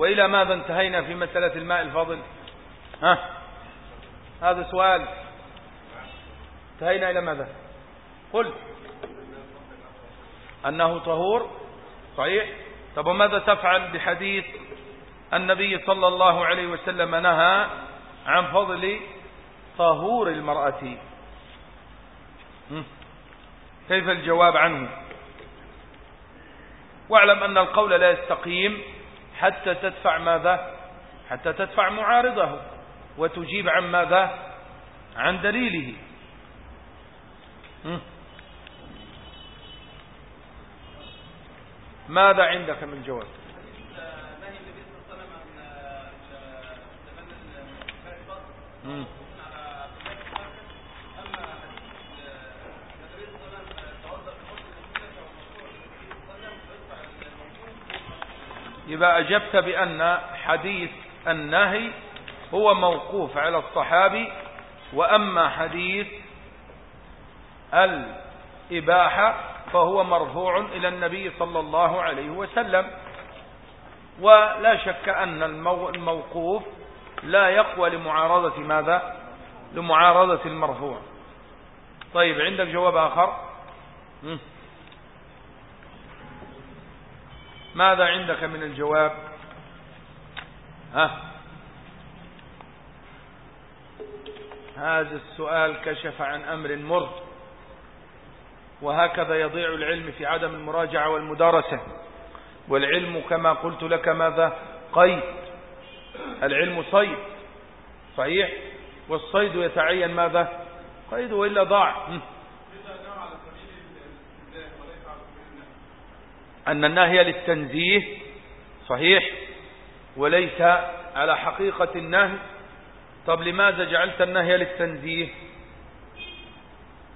وإلى ماذا انتهينا في مسألة الماء الفاضل؟ ها؟ هذا سؤال. انتهينا إلى ماذا؟ قل. أنه طهور. صحيح؟ طب وماذا تفعل بحديث النبي صلى الله عليه وسلم نهى عن فضل طهور المرأة؟ كيف الجواب عنه؟ واعلم أن القول لا يستقيم. حتى تدفع ماذا؟ حتى تدفع معارضه وتجيب عن ماذا؟ عن دليله. ماذا عندك من جواب؟ يبقى أجبت بأن حديث النهي هو موقوف على الصحابي وأما حديث الإباحة فهو مرفوع إلى النبي صلى الله عليه وسلم. ولا شك أن الموقوف لا يقوى لمعارضة ماذا؟ لمعارضة المرفوع. طيب عندك جواب آخر؟ ماذا عندك من الجواب؟ ها؟ هذا السؤال كشف عن أمر مر وهكذا يضيع العلم في عدم المراجعة والمدارسة. والعلم كما قلت لك ماذا؟ قيد. العلم صيد. صحيح؟ والصيد يتعين ماذا؟ قيد وإلا ضاع. أن النهي للتنزيه صحيح وليس على حقيقة النهي. طب لماذا جعلت النهي للتنزيه؟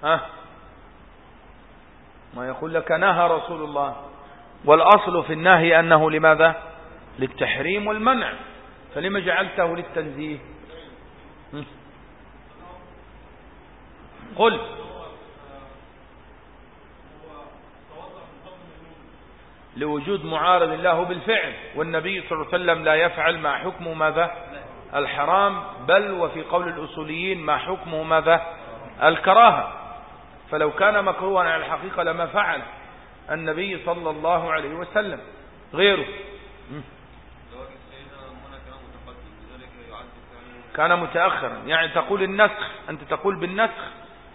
ها؟ ما يقول لك نهى رسول الله. والأصل في النهي أنه لماذا؟ للتحريم والمنع. فلما جعلته للتنزيه؟ قل. لوجود معارض له بالفعل. والنبي صلى الله عليه وسلم لا يفعل ما حكمه ماذا؟ الحرام بل وفي قول الأصوليين ما حكمه ماذا؟ الكراهة. فلو كان مكروها على الحقيقة لما فعل النبي صلى الله عليه وسلم. غيره. كان متأخرا. يعني تقول النسخ أنت تقول بالنسخ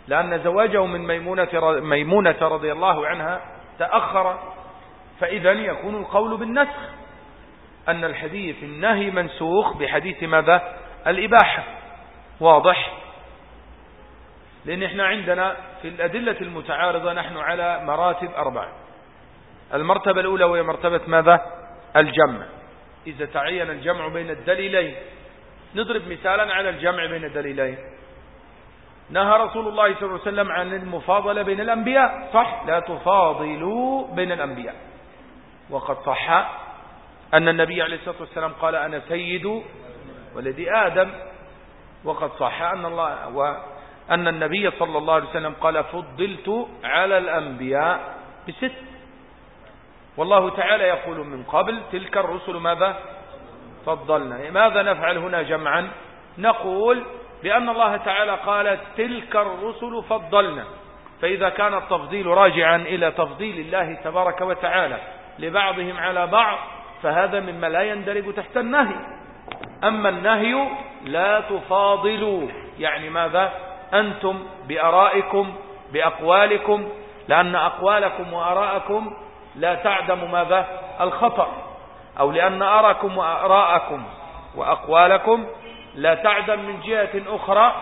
لأن زواجه من ميمونة, ميمونة رضي الله عنها تأخر. فإذا يكون القول بالنسخ أن الحديث النهي منسوخ بحديث ماذا؟ الإباحة. واضح؟ لأن إحنا عندنا في الأدلة المتعارضة نحن على مراتب أربعة. المرتبة الأولى وهي مرتبة ماذا؟ الجمع. إذا تعين الجمع بين الدليلين. نضرب مثالا على الجمع بين الدليلين. نهى رسول الله صلى الله عليه وسلم عن المفاضلة بين الأنبياء. صح؟ لا تفاضلوا بين الأنبياء. وقد صح أن النبي عليه الصلاة والسلام قال أنا سيد ولدي آدم. وقد صح أن الله وأن النبي صلى الله عليه وسلم قال فضلت على الأنبياء بست. والله تعالى يقول من قبل تلك الرسل ماذا؟ فضلنا. ماذا نفعل هنا جمعا؟ نقول بأن الله تعالى قال تلك الرسل فضلنا. فإذا كان التفضيل راجعا إلى تفضيل الله تبارك وتعالى لبعضهم على بعض فهذا مما لا يندرج تحت النهي. أما النهي لا تفاضلوا. يعني ماذا؟ أنتم بأرائكم بأقوالكم لأن أقوالكم وأراءكم لا تعدم ماذا؟ الخطأ. أو لأن أراكم وأراءكم وأقوالكم لا تعدم من جهة أخرى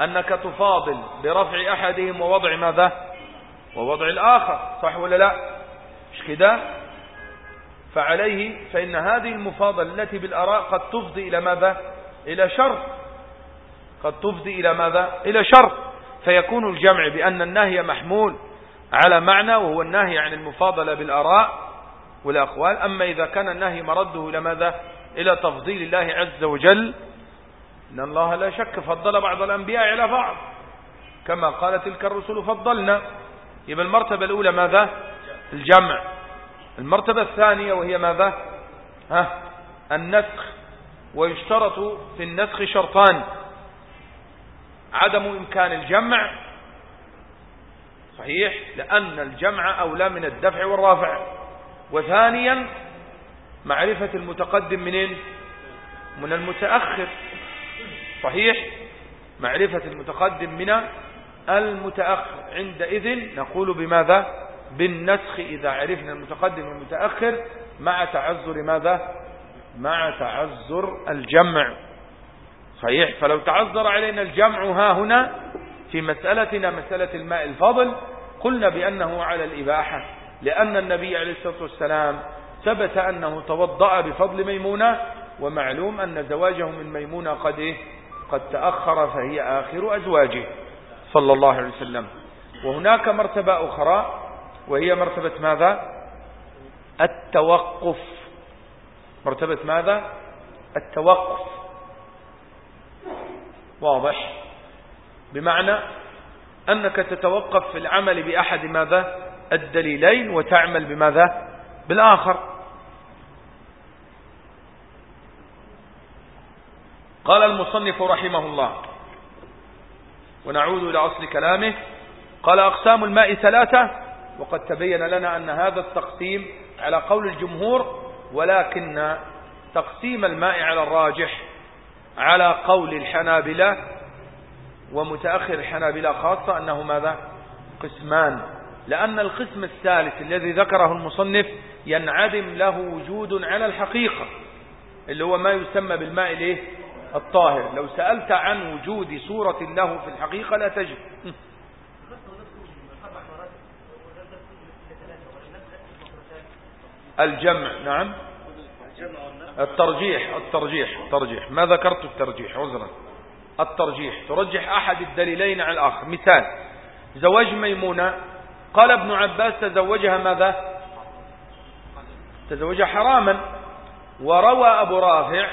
أنك تفاضل برفع أحدهم ووضع ماذا؟ ووضع الآخر. صح ولا لا؟ كده فعليه فإن هذه المفاضلة التي بالأراء قد تفضي إلى ماذا؟ إلى شر. قد تفضي إلى ماذا؟ إلى شر. فيكون الجمع بأن النهي محمول على معنى وهو النهي عن المفاضلة بالأراء والأقوال. أما إذا كان النهي مرده إلى ماذا؟ إلى تفضيل الله عز وجل إن الله لا شك فضل بعض الأنبياء على بعض. كما قال تلك الرسل فضلنا. يبقى المرتبة الأولى ماذا؟ الجمع. المرتبة الثانية وهي ماذا؟ ها؟ النسخ. ويشترط في النسخ شرطان. عدم إمكان الجمع. صحيح؟ لأن الجمع أولى من الدفع والرافع. وثانيا معرفة المتقدم منين من المتأخر. صحيح؟ معرفة المتقدم من المتأخر. عندئذ نقول بماذا؟ بالنسخ إذا عرفنا المتقدم والمتأخر مع تعذر ماذا؟ مع تعذر الجمع. صحيح؟ فلو تعذر علينا الجمع ها هنا في مسألتنا مسألة الماء الفضل قلنا بأنه على الإباحة لأن النبي عليه الصلاة والسلام ثبت أنه توضأ بفضل ميمونة ومعلوم أن زواجه من ميمونة قد إيه؟ قد تأخر فهي آخر أزواجه صلى الله عليه وسلم. وهناك مرتبة أخرى وهي مرتبة ماذا؟ التوقف. مرتبة ماذا؟ التوقف. واضح؟ بمعنى أنك تتوقف في العمل بأحد ماذا؟ الدليلين وتعمل بماذا؟ بالآخر. قال المصنف رحمه الله ونعود إلى أصل كلامه قال أقسام الماء ثلاثة وقد تبين لنا أن هذا التقسيم على قول الجمهور ولكن تقسيم الماء على الراجح على قول الحنابلة ومتأخر الحنابلة خاصة أنه ماذا؟ قسمان. لأن القسم الثالث الذي ذكره المصنف ينعدم له وجود على الحقيقة اللي هو ما يسمى بالماء الطاهر. لو سألت عن وجود صورة له في الحقيقة لا تجد. الجمع نعم. الترجيح الترجيح الترجيح. ما ذكرت الترجيح عذرا. الترجيح. ترجح أحد الدليلين على الآخر. مثال زواج ميمونة. قال ابن عباس تزوجها ماذا؟ تزوجها حراما. وروى أبو رافع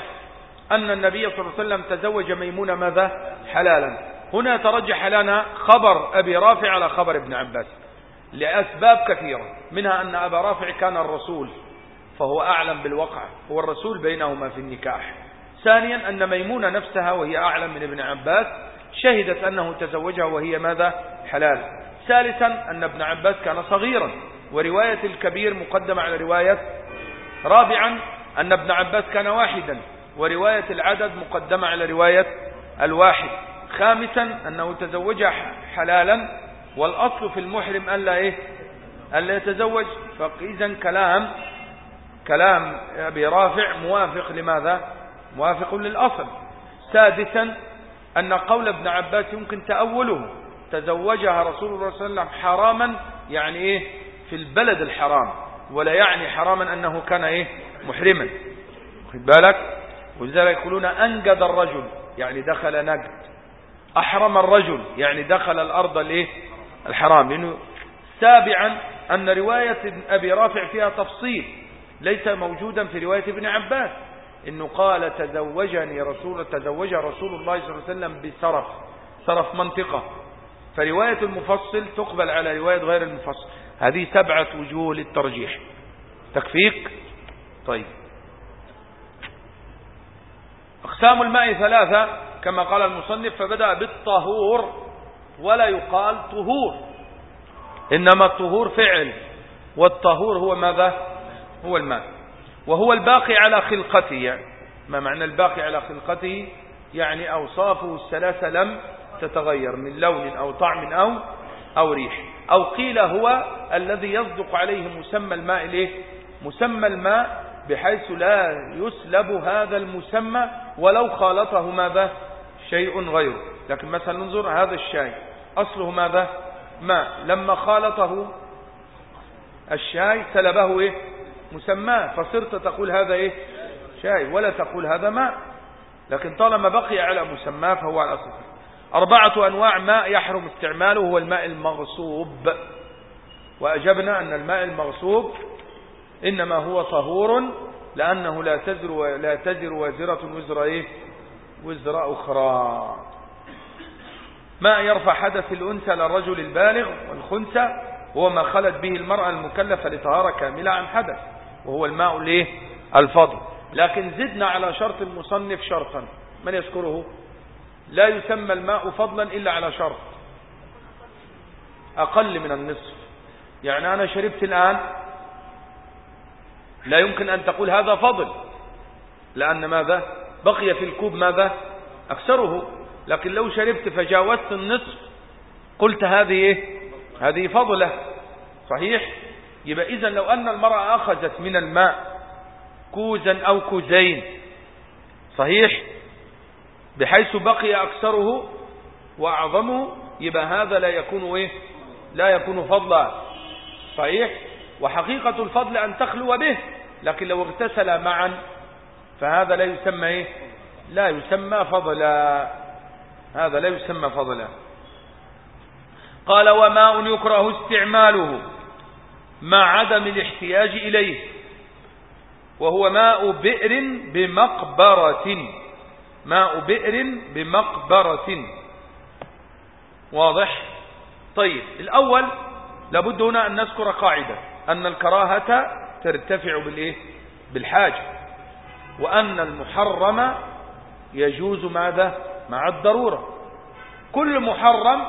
أن النبي صلى الله عليه وسلم تزوج ميمونة ماذا؟ حلالا. هنا ترجح لنا خبر أبي رافع على خبر ابن عباس. لأسباب كثيرة منها أن أبا رافع كان الرسول فهو أعلم بالوقع هو الرسول بينهما في النكاح. ثانيا أن ميمونة نفسها وهي أعلم من ابن عباس شهدت أنه تزوجها وهي ماذا؟ حلال. ثالثا أن ابن عباس كان صغيرا ورواية الكبير مقدمة على رواية. رابعا أن ابن عباس كان واحدا ورواية العدد مقدمة على رواية الواحد. خامسا أنه تزوجها حلالا والأصل في المحرم ألا إيه؟ ألا يتزوج. فإذا كلام كلام أبي رافع موافق لماذا؟ موافق للأصل. سادسا أن قول ابن عباس يمكن تأوله. تزوجها رسول الله صلى الله عليه وسلم حراما يعني إيه؟ في البلد الحرام. ولا يعني حراما أنه كان إيه؟ محرما. خد بالك؟ ولذلك يقولون أنجد الرجل يعني دخل نجد. أحرم الرجل يعني دخل الأرض الإيه الحرام لأنه سابعا أن رواية أبي رافع فيها تفصيل ليس موجودا في رواية ابن عباس إنه قال تزوجني رسول تزوج رسول الله صلى الله عليه وسلم بسرف سرف منطقة. فرواية المفصل تقبل على رواية غير المفصل. هذه سبعة وجوه للترجيح. تكفيك؟ طيب. أقسام الماء ثلاثة كما قال المصنف فبدأ بالطهور. ولا يقال طهور. إنما الطهور فعل والطهور هو ماذا؟ هو الماء وهو الباقي على خلقته يعني ما معنى الباقي على خلقته؟ يعني أوصافه الثلاثة لم تتغير من لون أو طعم أو أو ريح. أو قيل هو الذي يصدق عليه مسمى الماء ليه مسمى الماء بحيث لا يسلب هذا المسمى ولو خالطه ماذا؟ شيء غيره. لكن مثلا ننظر هذا الشاي. أصله ماذا؟ ماء لما خالطه الشاي سلبه إيه؟ مسماه فصرت تقول هذا إيه؟ شاي. ولا تقول هذا ماء. لكن طالما بقي على مسماه فهو على أصل أربعة أنواع ماء يحرم استعماله هو الماء المغصوب. وأجبنا أن الماء المغصوب إنما هو طهور لأنه لا تزر لا تزر وازرة وزر إيه؟ وزر أخرى. ما يرفع حدث الأنثى للرجل البالغ والخنثى هو ما خلت به المرأة المكلفة لطهارة كاملة عن حدث وهو الماء الايه الفضل. لكن زدنا على شرط المصنف شرطا. من يذكره؟ لا يسمى الماء فضلا إلا على شرط. أقل من النصف. يعني أنا شربت الآن لا يمكن أن تقول هذا فضل. لأن ماذا؟ بقي في الكوب ماذا؟ أكثره لكن لو شربت فجاوزت النصف قلت هذه إيه؟ هذه فضلة. صحيح؟ يبقى إذا لو أن المرأة أخذت من الماء كوزا أو كوزين صحيح؟ بحيث بقي أكثره وأعظمه يبقى هذا لا يكون إيه؟ لا يكون فضلا. صحيح؟ وحقيقة الفضل أن تخلو به لكن لو اغتسل معا فهذا لا يسمى إيه؟ لا يسمى فضلا. هذا لا يسمى فضلا قال وماء يكره استعماله مع عدم الاحتياج إليه وهو ماء بئر بمقبرة ماء بئر بمقبرة. واضح؟ طيب الأول لابد هنا أن نذكر قاعدة أن الكراهة ترتفع بالإيه؟ بالحاجة وأن المحرم يجوز ماذا؟ مع الضرورة. كل محرم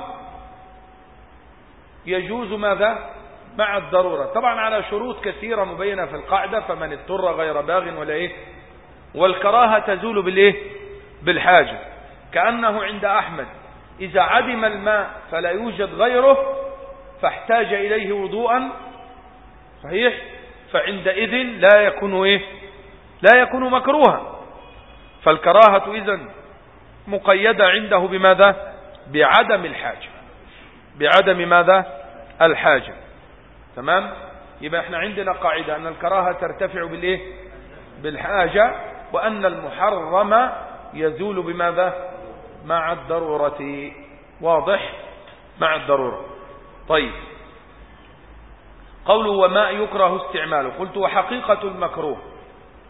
يجوز ماذا؟ مع الضرورة. طبعا على شروط كثيرة مبينة في القاعدة فمن اضطر غير باغ ولا إيه؟ والكراهة تزول بالإيه؟ بالحاجة. كأنه عند أحمد إذا عدم الماء فلا يوجد غيره فاحتاج إليه وضوءا صحيح؟ فعندئذ لا يكون إيه؟ لا يكون مكروها. فالكراهة إذن مقيدة عنده بماذا؟ بعدم الحاجة. بعدم ماذا؟ الحاجة. تمام؟ يبقى إحنا عندنا قاعدة أن الكراهة ترتفع بالإيه؟ بالحاجة وأن المحرم يزول بماذا؟ مع الضرورة. واضح؟ مع الضرورة. طيب. قوله وما يكره استعماله. قلت وحقيقة المكروه.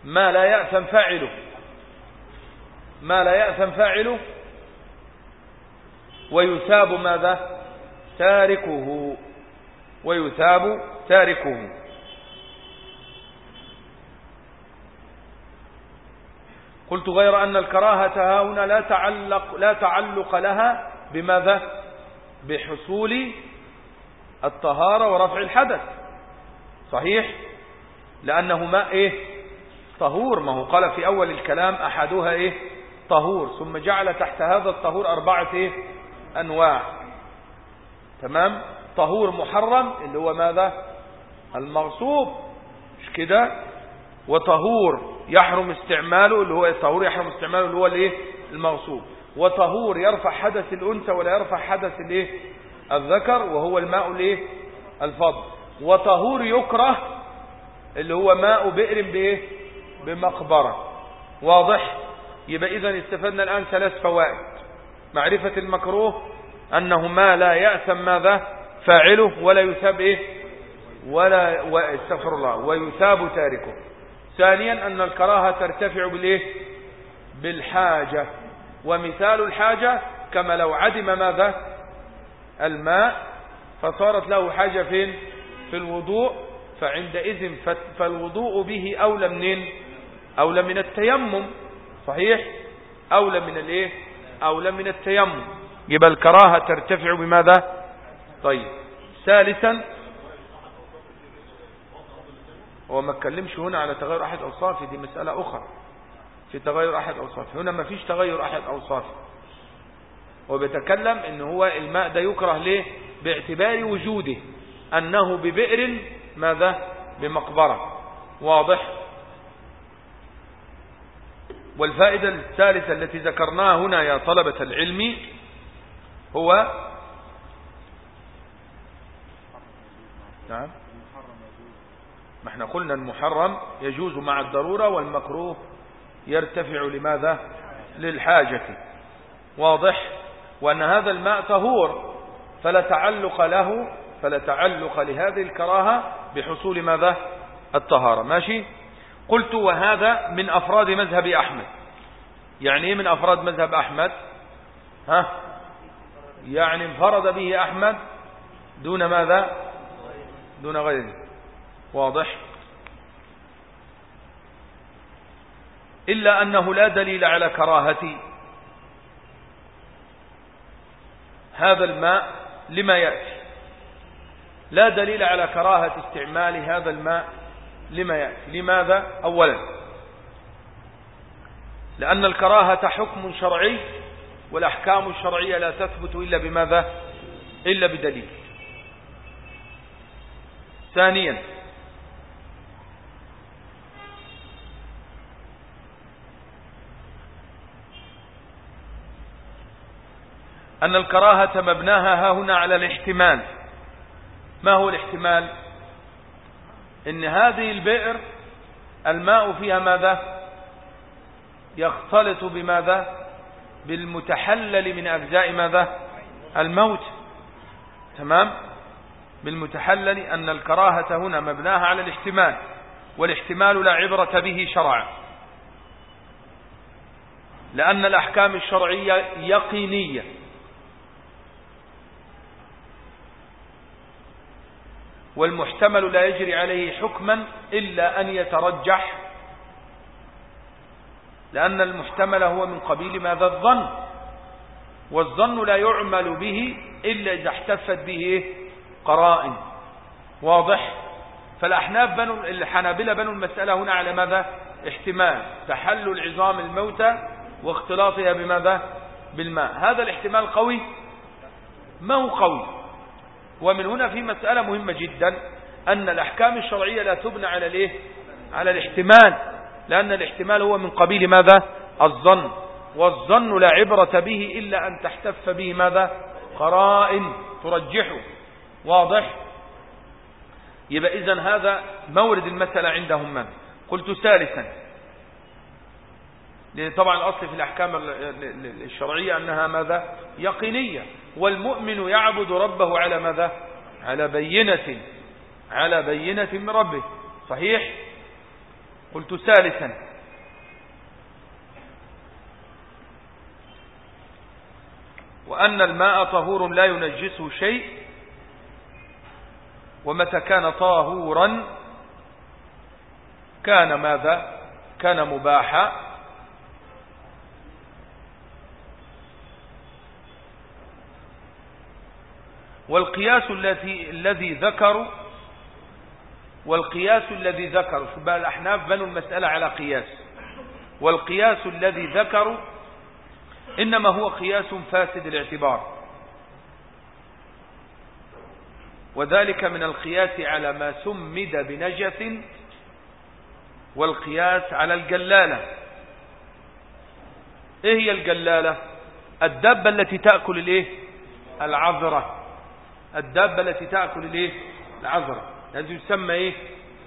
ما لا يأثم فاعله. ما لا يأثم فاعله ويثاب ماذا؟ تاركه. ويثاب تاركه. قلت غير أن الكراهة هنا لا تعلق, لا تعلق لها بماذا؟ بحصول الطهارة ورفع الحدث. صحيح؟ لأنه ماء إيه؟ طهور. ما هو قال في أول الكلام أحدها إيه؟ طهور ثم جعل تحت هذا الطهور أربعة إيه؟ أنواع. تمام؟ طهور محرم اللي هو ماذا؟ المغصوب. مش كده؟ وطهور يحرم استعماله اللي هو الطهور يحرم استعماله اللي هو الإيه؟ المغصوب. وطهور يرفع حدث الأنثى ولا يرفع حدث الإيه؟ الذكر وهو الماء الإيه؟ الفضل. وطهور يكره اللي هو ماء بئر بإيه؟ بمقبرة. واضح؟ يبقى إذا استفدنا الآن ثلاث فوائد. معرفة المكروه أنه ما لا يأثم ماذا؟ فاعله ولا يثاب إيه؟ ولا استغفر الله ويثاب تاركه. ثانيا أن الكراهة ترتفع بالإيه؟ بالحاجة. ومثال الحاجة كما لو عدم ماذا؟ الماء فصارت له حاجة فين؟ في الوضوء. فعندئذ فالوضوء به أولى منين؟ أولى من التيمم. صحيح؟ أولى من الإيه؟ أولى من التيمم. يبقى الكراهة ترتفع بماذا؟ طيب. ثالثا هو ما اتكلمش هنا على تغير أحد أوصافه دي مسألة أخرى. في تغير أحد أوصافه هنا ما فيش تغير أحد أوصافه هو بيتكلم إن هو الماء ده يكره ليه؟ باعتبار وجوده. أنه ببئر ماذا؟ بمقبرة. واضح؟ والفائدة الثالثة التي ذكرناها هنا يا طلبة العلم هو نعم. ما إحنا قلنا المحرم يجوز مع الضرورة والمكروه يرتفع لماذا؟ للحاجة. واضح؟ وأن هذا الماء طهور فلا تعلق له فلا تعلق لهذه الكراهة بحصول ماذا؟ الطهارة. ماشي؟ قلت وهذا من أفراد مذهب أحمد. يعني إيه من أفراد مذهب أحمد؟ ها؟ يعني انفرد به أحمد دون ماذا؟ دون غيره. واضح؟ إلا أنه لا دليل على كراهة هذا الماء لما يأتي. لا دليل على كراهة استعمال هذا الماء لما يأتي. لماذا؟ أولا. لأن الكراهة حكم شرعي والأحكام الشرعية لا تثبت إلا بماذا؟ إلا بدليل. ثانيا. أن الكراهة مبناها ها هنا على الاحتمال. ما هو الاحتمال؟ إن هذه البئر الماء فيها ماذا؟ يختلط بماذا؟ بالمتحلل من أجزاء ماذا؟ الموت. تمام؟ بالمتحلل أن الكراهة هنا مبناها على الاحتمال والاحتمال لا عبرة به شرعا. لأن الأحكام الشرعية يقينية. والمحتمل لا يجري عليه حكما إلا أن يترجح لأن المحتمل هو من قبيل ماذا؟ الظن. والظن لا يعمل به إلا إذا احتفت به قرائن. واضح؟ فالأحناف بنوا الحنابلة بنوا المسألة هنا على ماذا؟ احتمال. تحل العظام الموتى واختلاطها بماذا؟ بالماء. هذا الاحتمال قوي؟ ما هو قوي؟ ومن هنا في مسألة مهمة جدا أن الأحكام الشرعية لا تبنى على الإيه؟ على الاحتمال لأن الاحتمال هو من قبيل ماذا؟ الظن والظن لا عبرة به إلا أن تحتف به ماذا؟ قرائن ترجحه. واضح؟ يبقى إذن هذا مورد المسألة عندهم من؟ قلت ثالثا طبعا الأصل في الأحكام الشرعية أنها ماذا؟ يقينية. والمؤمن يعبد ربه على ماذا؟ على بينة على بينة من ربه. صحيح؟ قلت ثالثا. وأن الماء طهور لا ينجسه شيء ومتى كان طاهورا كان ماذا؟ كان مباحا. والقياس الذي الذي ذكروا والقياس الذي ذكروا. الأحناف بنوا المسألة على قياس. والقياس الذي ذكروا إنما هو قياس فاسد الاعتبار. وذلك من القياس على ما سمد بنجس والقياس على الجلالة. إيه هي الجلالة؟ الدابة التي تأكل الإيه؟ العذرة. الدابة التي تأكل الإيه؟ العذرة هذه يسمى إيه؟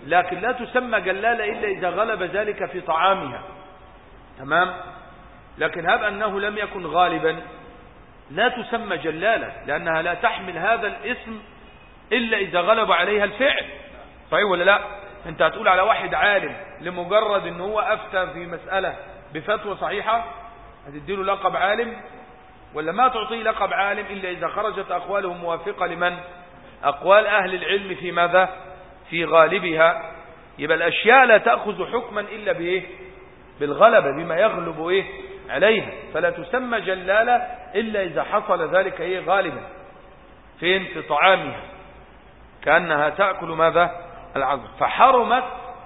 لكن لا تسمى جلالة إلا إذا غلب ذلك في طعامها. تمام؟ لكن هب أنه لم يكن غالبا. لا تسمى جلالة لأنها لا تحمل هذا الاسم إلا إذا غلب عليها الفعل. صحيح ولا لا؟ أنت هتقول على واحد عالم لمجرد ان هو أفتى في مسألة بفتوى صحيحة؟ هتديله لقب عالم؟ ولا ما تعطيه لقب عالم إلا إذا خرجت أقواله موافقة لمن؟ أقوال أهل العلم في ماذا؟ في غالبها. يبقى الأشياء لا تأخذ حكما إلا بإيه؟ بالغلبة بما يغلب إيه؟ عليها. فلا تسمى جلالة إلا إذا حصل ذلك إيه؟ غالبا. فين؟ في طعامها. كأنها تأكل ماذا؟ العذر. فحرمت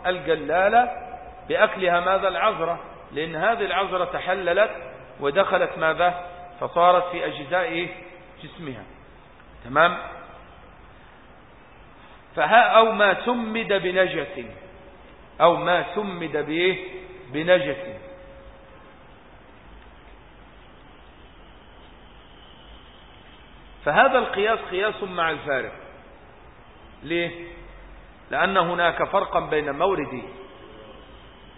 الجلالة بأكلها ماذا؟ العذرة. لأن هذه العذرة تحللت ودخلت ماذا؟ فصارت في أجزاء إيه؟ جسمها. تمام؟ فها أو ما سمد بنجس. أو ما سمد بإيه بنجس. فهذا القياس قياس مع الفارق. ليه؟ لأن هناك فرقا بين مورد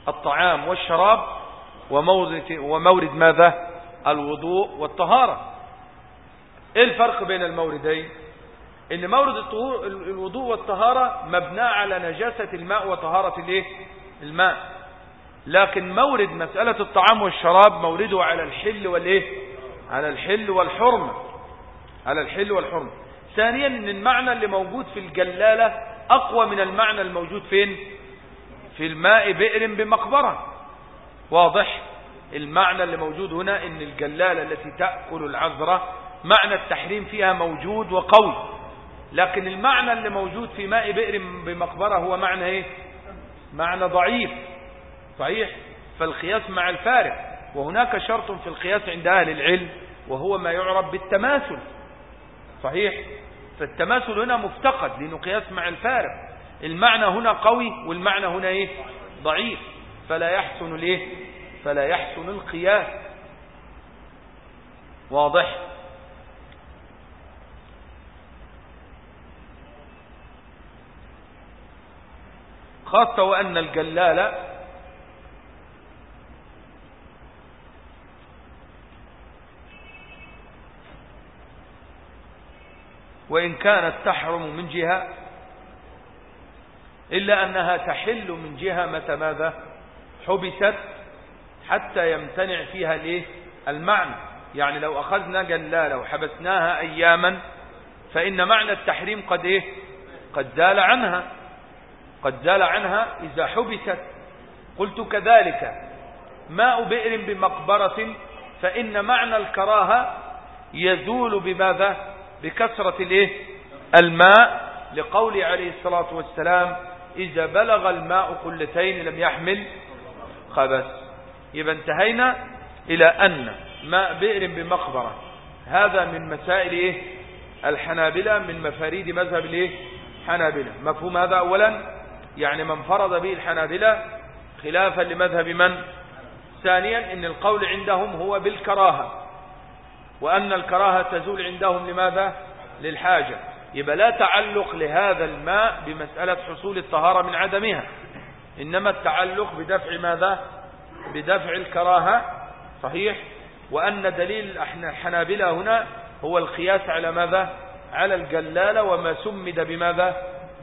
الطعام والشراب ومورد, ومورد ماذا؟ الوضوء والطهارة. إيه الفرق بين الموردين؟ إن مورد الوضوء والطهارة مبنى على نجاسة الماء وطهارة الإيه؟ الماء. لكن مورد مسألة الطعام والشراب مورده على الحل والإيه؟ على الحل والحرمة على الحل والحرمة ثانيا إن المعنى اللي موجود في الجلالة أقوى من المعنى الموجود فين؟ في الماء بئر بمقبرة. واضح؟ المعنى اللي موجود هنا إن الجلالة التي تأكل العذرة معنى التحريم فيها موجود وقوي. لكن المعنى اللي موجود في ماء بئر بمقبرة هو معنى إيه؟ معنى ضعيف. صحيح؟ فالقياس مع الفارق. وهناك شرط في القياس عند أهل العلم وهو ما يعرف بالتماثل. صحيح؟ فالتماثل هنا مفتقد لأنه قياس مع الفارق. المعنى هنا قوي والمعنى هنا إيه؟ ضعيف. فلا يحسن الإيه؟ فلا يحسن القياس. واضح؟ خاصة وأن الجلالة وإن كانت تحرم من جهة إلا أنها تحل من جهة متى ماذا؟ حبست حتى يمتنع فيها الإيه؟ المعنى. يعني لو أخذنا جلالة وحبسناها أياما فإن معنى التحريم قد إيه؟ قد زال عنها. قد زال عنها إذا حبست. قلت كذلك. ماء بئر بمقبرة فإن معنى الكراهة يزول بماذا؟ بكثرة الإيه؟ الماء. لقول عليه الصلاة والسلام إذا بلغ الماء قلتين لم يحمل خبث. يبقى انتهينا إلى أن ماء بئر بمقبرة. هذا من مسائل إيه؟ الحنابلة من مفاريد مذهب الإيه؟ حنابلة. مفهوم هذا أولا؟ يعني من فرض به الحنابلة خلافا لمذهب من؟ ثانيا إن القول عندهم هو بالكراهة. وأن الكراهة تزول عندهم لماذا؟ للحاجة. يبقى لا تعلق لهذا الماء بمسألة حصول الطهارة من عدمها. إنما التعلق بدفع ماذا؟ بدفع الكراهة صحيح؟ وأن دليل الحنابلة هنا هو القياس على ماذا؟ على الجلالة وما سمد بماذا؟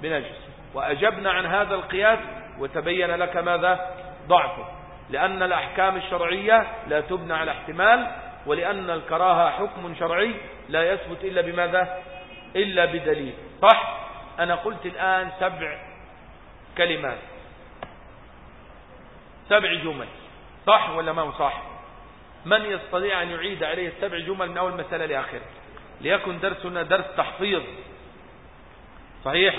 بنجس. وأجبنا عن هذا القياس وتبين لك ماذا؟ ضعفه. لأن الأحكام الشرعية لا تبنى على احتمال ولأن الكراهة حكم شرعي لا يثبت إلا بماذا؟ إلا بدليل. صح؟ أنا قلت الآن سبع كلمات. سبع جمل. صح ولا ما هو صح؟ من يستطيع أن يعيد عليه السبع جمل من أول مسألة لآخرة ليكن درسنا درس تحفيظ. صحيح؟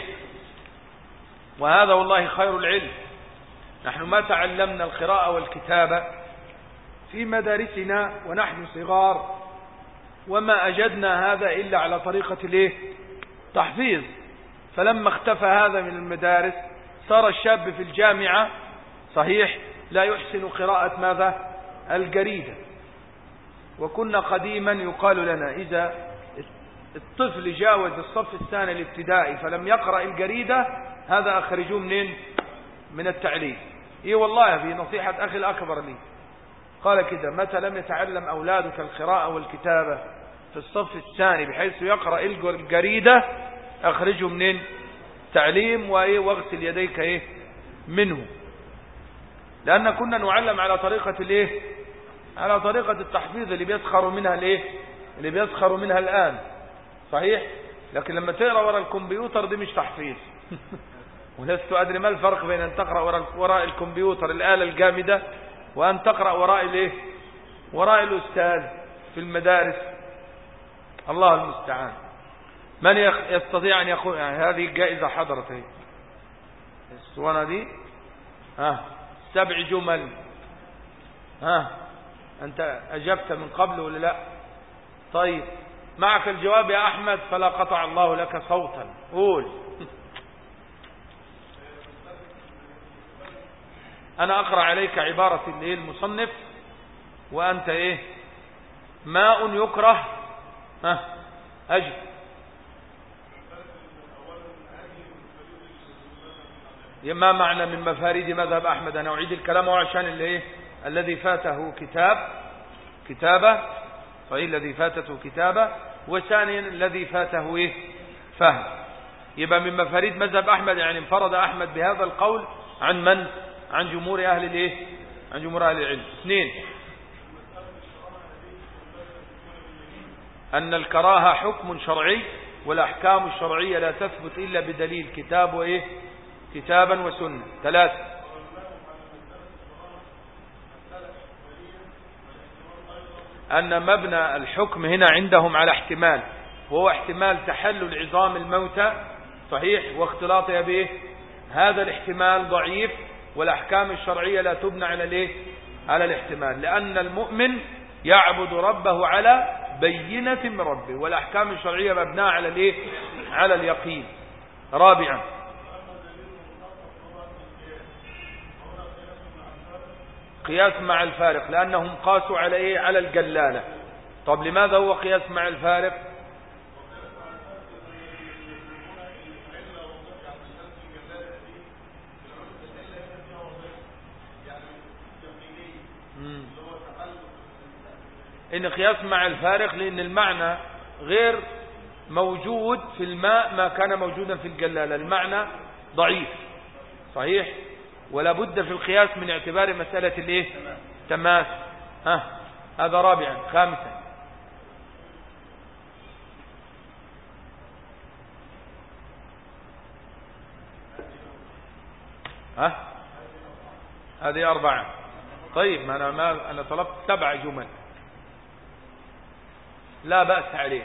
وهذا والله خير العلم. نحن ما تعلمنا القراءة والكتابة في مدارسنا ونحن صغار وما أجدنا هذا إلا على طريقة الإيه؟ تحفيظ. فلما اختفى هذا من المدارس صار الشاب في الجامعة صحيح؟ لا يحسن قراءة ماذا؟ الجريدة. وكنا قديما يقال لنا إذا الطفل جاوز الصف الثاني الابتدائي فلم يقرأ الجريدة هذا أخرجوه منين؟ من التعليم إي والله في نصيحة أخي الأكبر لي. قال كده متى لم يتعلم أولادك القراءة والكتابة في الصف الثاني بحيث يقرأ الجريدة؟ أخرجه منين؟ تعليم وإيه وأغسل يديك إيه منه. لأن كنا نعلم على طريقة الإيه؟ على طريقة التحفيظ اللي بيسخروا منها الإيه؟ اللي بيسخروا منها الآن. صحيح؟ لكن لما تقرأ وراء الكمبيوتر دي مش تحفيظ. ولست أدري ما الفرق بين أن تقرأ وراء الكمبيوتر الآلة الجامدة وأن تقرأ وراء الإيه؟ وراء الأستاذ في المدارس. الله المستعان. من يستطيع أن يقول يعني هذه الجائزة حضرت هي السوانة دي؟ ها سبع جمل. ها أنت أجبت من قبل ولا لا؟ طيب معك الجواب يا أحمد فلا قطع الله لك صوتا. قول. أنا أقرأ عليك عبارة المصنف وأنت إيه؟ ماء يكره. ها أجل. ما معنى من مفاريد مذهب أحمد؟ أنا أعيد الكلام عشان اللي إيه الذي فاته كتاب كتابة. صحيح الذي فاتته كتابة. وثانيا الذي فاته إيه؟ فهم. يبقى من مفاريد مذهب أحمد يعني انفرد أحمد بهذا القول عن من؟ عن جمهور أهل الإيه؟ عن جمهور أهل العلم. اثنين. أن الكراهة حكم شرعي والأحكام الشرعية لا تثبت إلا بدليل كتاب وإيه؟ كتابا وسنة. ثلاثة. أن مبنى الحكم هنا عندهم على احتمال. وهو احتمال تحلل عظام الموتى. صحيح. واختلاطها به هذا الاحتمال ضعيف والأحكام الشرعية لا تبنى على الايه على الاحتمال. لأن المؤمن يعبد ربه على بينة من ربه والأحكام الشرعية مبناة على الايه على اليقين. رابعا. قياس مع الفارق لأنهم قاسوا على إيه؟ على الجلالة. طب لماذا هو قياس مع الفارق؟ إن قياس مع الفارق لأن المعنى غير موجود في الماء ما كان موجودا في الجلالة. المعنى ضعيف. صحيح؟ ولا بد في القياس من اعتبار مسألة الإيه؟ تماس. ها؟ هذا رابعا. خامسا. ها؟ هذه أربعة طيب ما أنا, ما أنا طلبت سبع جمل. لا بأس عليه.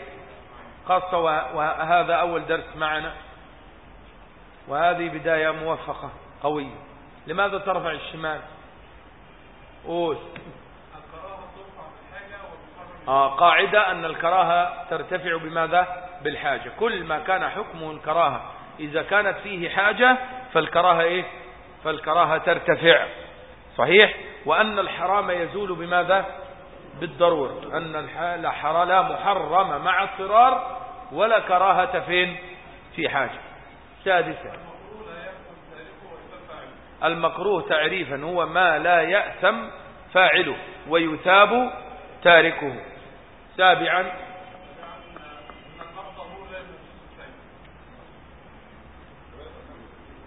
خاصة وهذا أول درس معنا. وهذه بداية موفقة قوية. لماذا ترفع الشمال؟ قول. آه قاعدة أن الكراهة ترتفع بماذا؟ بالحاجة. كل ما كان حكمه الكراهة إذا كانت فيه حاجة فالكراهة إيه؟ فالكراهة ترتفع. صحيح؟ وأن الحرام يزول بماذا؟ بالضرورة أن الحرام لا محرم مع اضطرار ولا كراهة فين في حاجة. سادسا. المكروه تعريفا هو ما لا يأثم فاعله ويثاب تاركه. سابعا.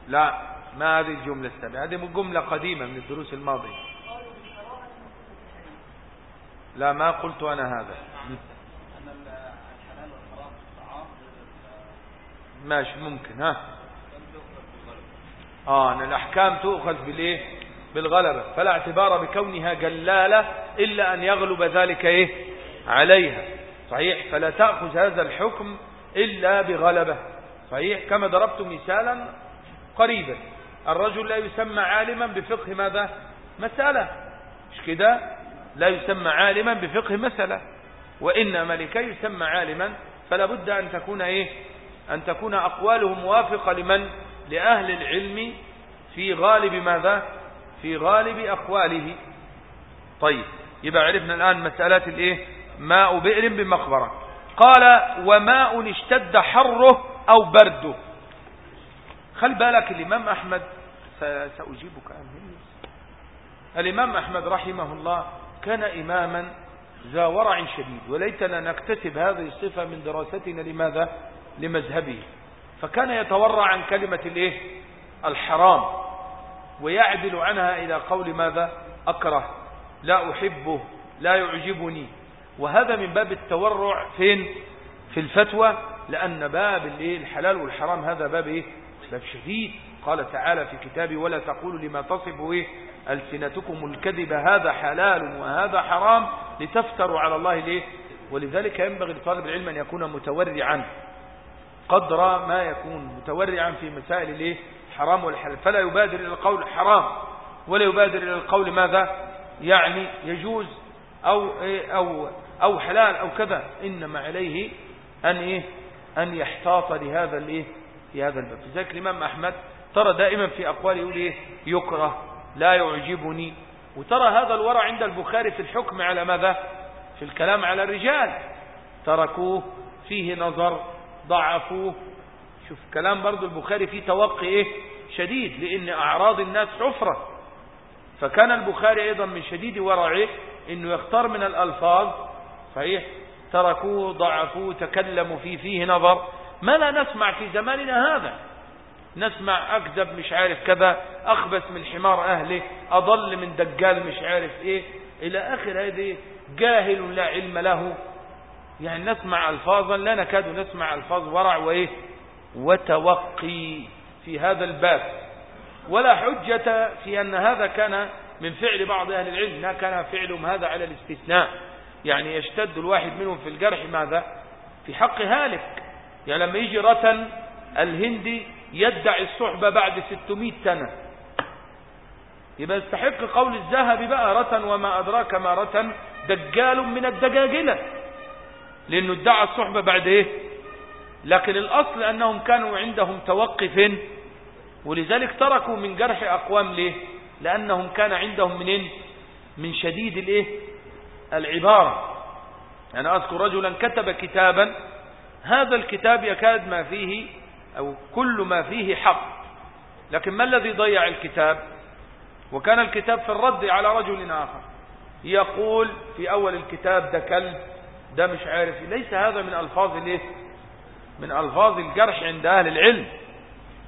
لا ما هذه الجملة السابعة هذه جملة قديمة من الدروس الماضية. لا ما قلت أنا هذا. ماشي ممكن ها. آه أن الأحكام تؤخذ بالإيه؟ بالغلبة. فلا اعتبار بكونها جلالة إلا أن يغلب ذلك إيه؟ عليها. صحيح؟ فلا تأخذ هذا الحكم إلا بغلبة. صحيح؟ كما ضربت مثالا قريبا. الرجل لا يسمى عالما بفقه ماذا؟ مسألة. مش كده؟ لا يسمى عالما بفقه مسألة. وإنما لكي يسمى عالما فلا بد أن تكون إيه؟ أن تكون أقواله موافقة لمن؟ لأهل العلم في غالب ماذا؟ في غالب أقواله. طيب يبقى عرفنا الآن مسألة الإيه؟ ماء بئر بمقبرة. قال وماء اشتد حره أو برده. خل بالك الإمام أحمد سأجيبك أمهني الإمام أحمد رحمه الله كان إماما ذا ورع شديد وليتنا نكتسب هذه الصفة من دراستنا لماذا؟ لمذهبه. فكان يتورع عن كلمة الإيه؟ الحرام ويعدل عنها إلى قول ماذا؟ أكره لا أحبه لا يعجبني. وهذا من باب التورع فين؟ في الفتوى لأن باب الحلال والحرام هذا باب إيه؟ باب شديد. قال تعالى في كتابه ولا تقولوا لما تصف إيه؟ ألسنتكم الكذب هذا حلال وهذا حرام لتفتروا على الله ليه ولذلك ينبغي لطالب العلم أن يكون متورعا. قدر ما يكون متورعا في مسائل الإيه؟ حرام والحلال. فلا يبادر إلى القول حرام ولا يبادر إلى القول ماذا؟ يعني يجوز أو, إيه؟ أو, أو حلال أو كذا. إنما عليه أن, إيه؟ أن يحتاط لهذا الإيه؟ في هذا الباب. لذلك الإمام أحمد ترى دائما في أقواله يقول إيه؟ يكره لا يعجبني. وترى هذا الورع عند البخاري في الحكم على ماذا؟ في الكلام على الرجال. تركوه فيه نظر ضعفوه شوف كلام برضو البخاري فيه توقي إيه؟ شديد لأن أعراض الناس حفرة. فكان البخاري أيضا من شديد ورعه إنه يختار من الألفاظ صحيح؟ تركوه ضعفوه تكلموا فيه فيه نظر. ما لا نسمع في زماننا هذا. نسمع أكذب مش عارف كذا أخبث من حمار أهله أضل من دجال مش عارف إيه. إلى آخر هذه جاهل لا علم له. يعني نسمع ألفاظا لا نكاد نسمع ألفاظ ورع وإيه؟ وتوقي في هذا الباب. ولا حجة في أن هذا كان من فعل بعض أهل العلم لا كان فعلهم هذا على الاستثناء. يعني يشتد الواحد منهم في الجرح ماذا؟ في حق هالك. يعني لما يجي رتن الهندي يدعي الصحبة بعد 600 سنة. يبقى يستحق قول الذهبي بقى رتن وما أدراك ما رتن دجال من الدجاجلة لأنه ادعى الصحبة بعد إيه؟ لكن الأصل أنهم كانوا عندهم توقف. ولذلك تركوا من جرح أقوام ليه؟ لأنهم كان عندهم منين من شديد الإيه؟ العبارة. أنا أذكر رجلا كتب كتابا هذا الكتاب يكاد ما فيه أو كل ما فيه حق. لكن ما الذي ضيع الكتاب؟ وكان الكتاب في الرد على رجل آخر. يقول في أول الكتاب ده كلب ده مش عارف ليس هذا من ألفاظ الإيه؟ من ألفاظ الجرح عند أهل العلم.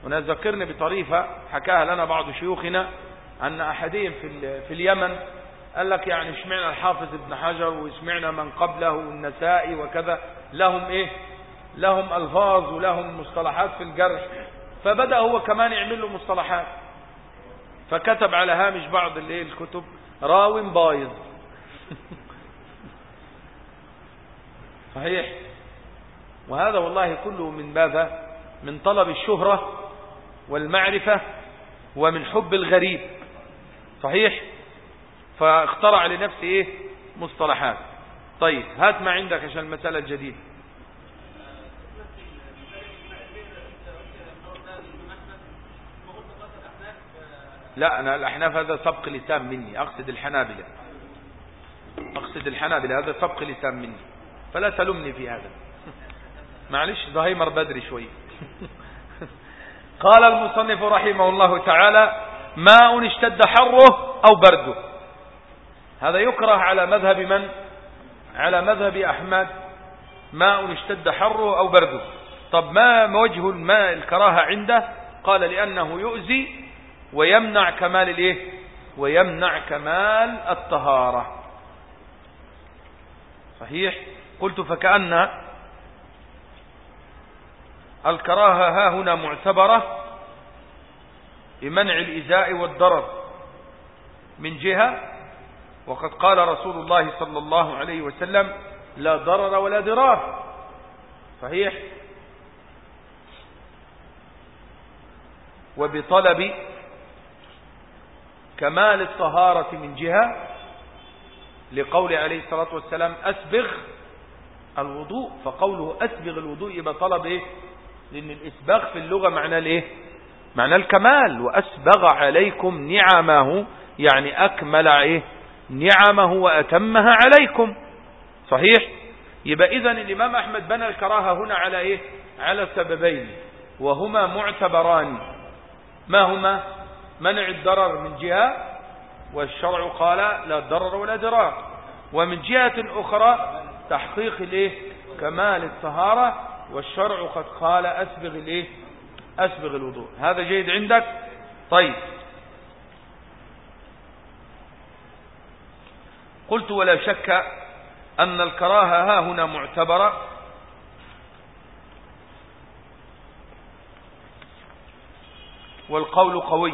ونذكرني بطريفة حكاها لنا بعض شيوخنا أن أحدهم في, في اليمن قال لك يعني اشمعنا الحافظ ابن حجر واشمعنا من قبله والنسائي وكذا. لهم إيه؟ لهم ألفاظ ولهم مصطلحات في الجرح. فبدأ هو كمان يعمل له مصطلحات. فكتب على هامش بعض الإيه؟ الكتب. راو بايظ صحيح. وهذا والله كله من ماذا من طلب الشهرة والمعرفة ومن حب الغريب. صحيح؟ فاخترع لنفسه إيه؟ مصطلحات. طيب هات ما عندك عشان المسألة الجديدة لا أنا الأحناف هذا سبق لسان مني. أقصد الحنابلة. أقصد الحنابلة هذا سبق لسان مني. فلا تلمني في هذا. معلش زهيمر بدري شوي. قال المصنف رحمه الله تعالى ماء اشتد حره أو برده. هذا يكره على مذهب من؟ على مذهب أحمد. ماء اشتد حره أو برده. طب ما وجه الماء الكراهة عنده؟ قال لأنه يؤذي ويمنع كمال الإيه؟ ويمنع كمال الطهارة. صحيح؟ قلت فكأن الكراهة ها هنا معتبرة بمنع الإزاء والضرر من جهة وقد قال رسول الله صلى الله عليه وسلم لا ضرر ولا ضرار صحيح؟ وبطلب كمال الطهارة من جهة لقول عليه الصلاة والسلام أسبغ الوضوء فقوله أسبغ الوضوء يبقى طلب إيه؟ لأن الإسباغ في اللغة معنى الإيه؟ معنى الكمال وأسبغ عليكم نعمه يعني أكمل إيه؟ نعمه وأتمها عليكم. صحيح؟ يبقى إذن الإمام أحمد بنى الكراهة هنا على إيه؟ على سببين وهما معتبران. ما هما؟ منع الضرر من جهة والشرع قال لا ضرر ولا ضرار. ومن جهة أخرى تحقيق الايه كمال الطهارة والشرع قد قال أسبغ الايه أسبغ الوضوء. هذا جيد عندك؟ طيب. قلت ولا شك أن الكراهة ها هنا معتبرة. والقول قوي.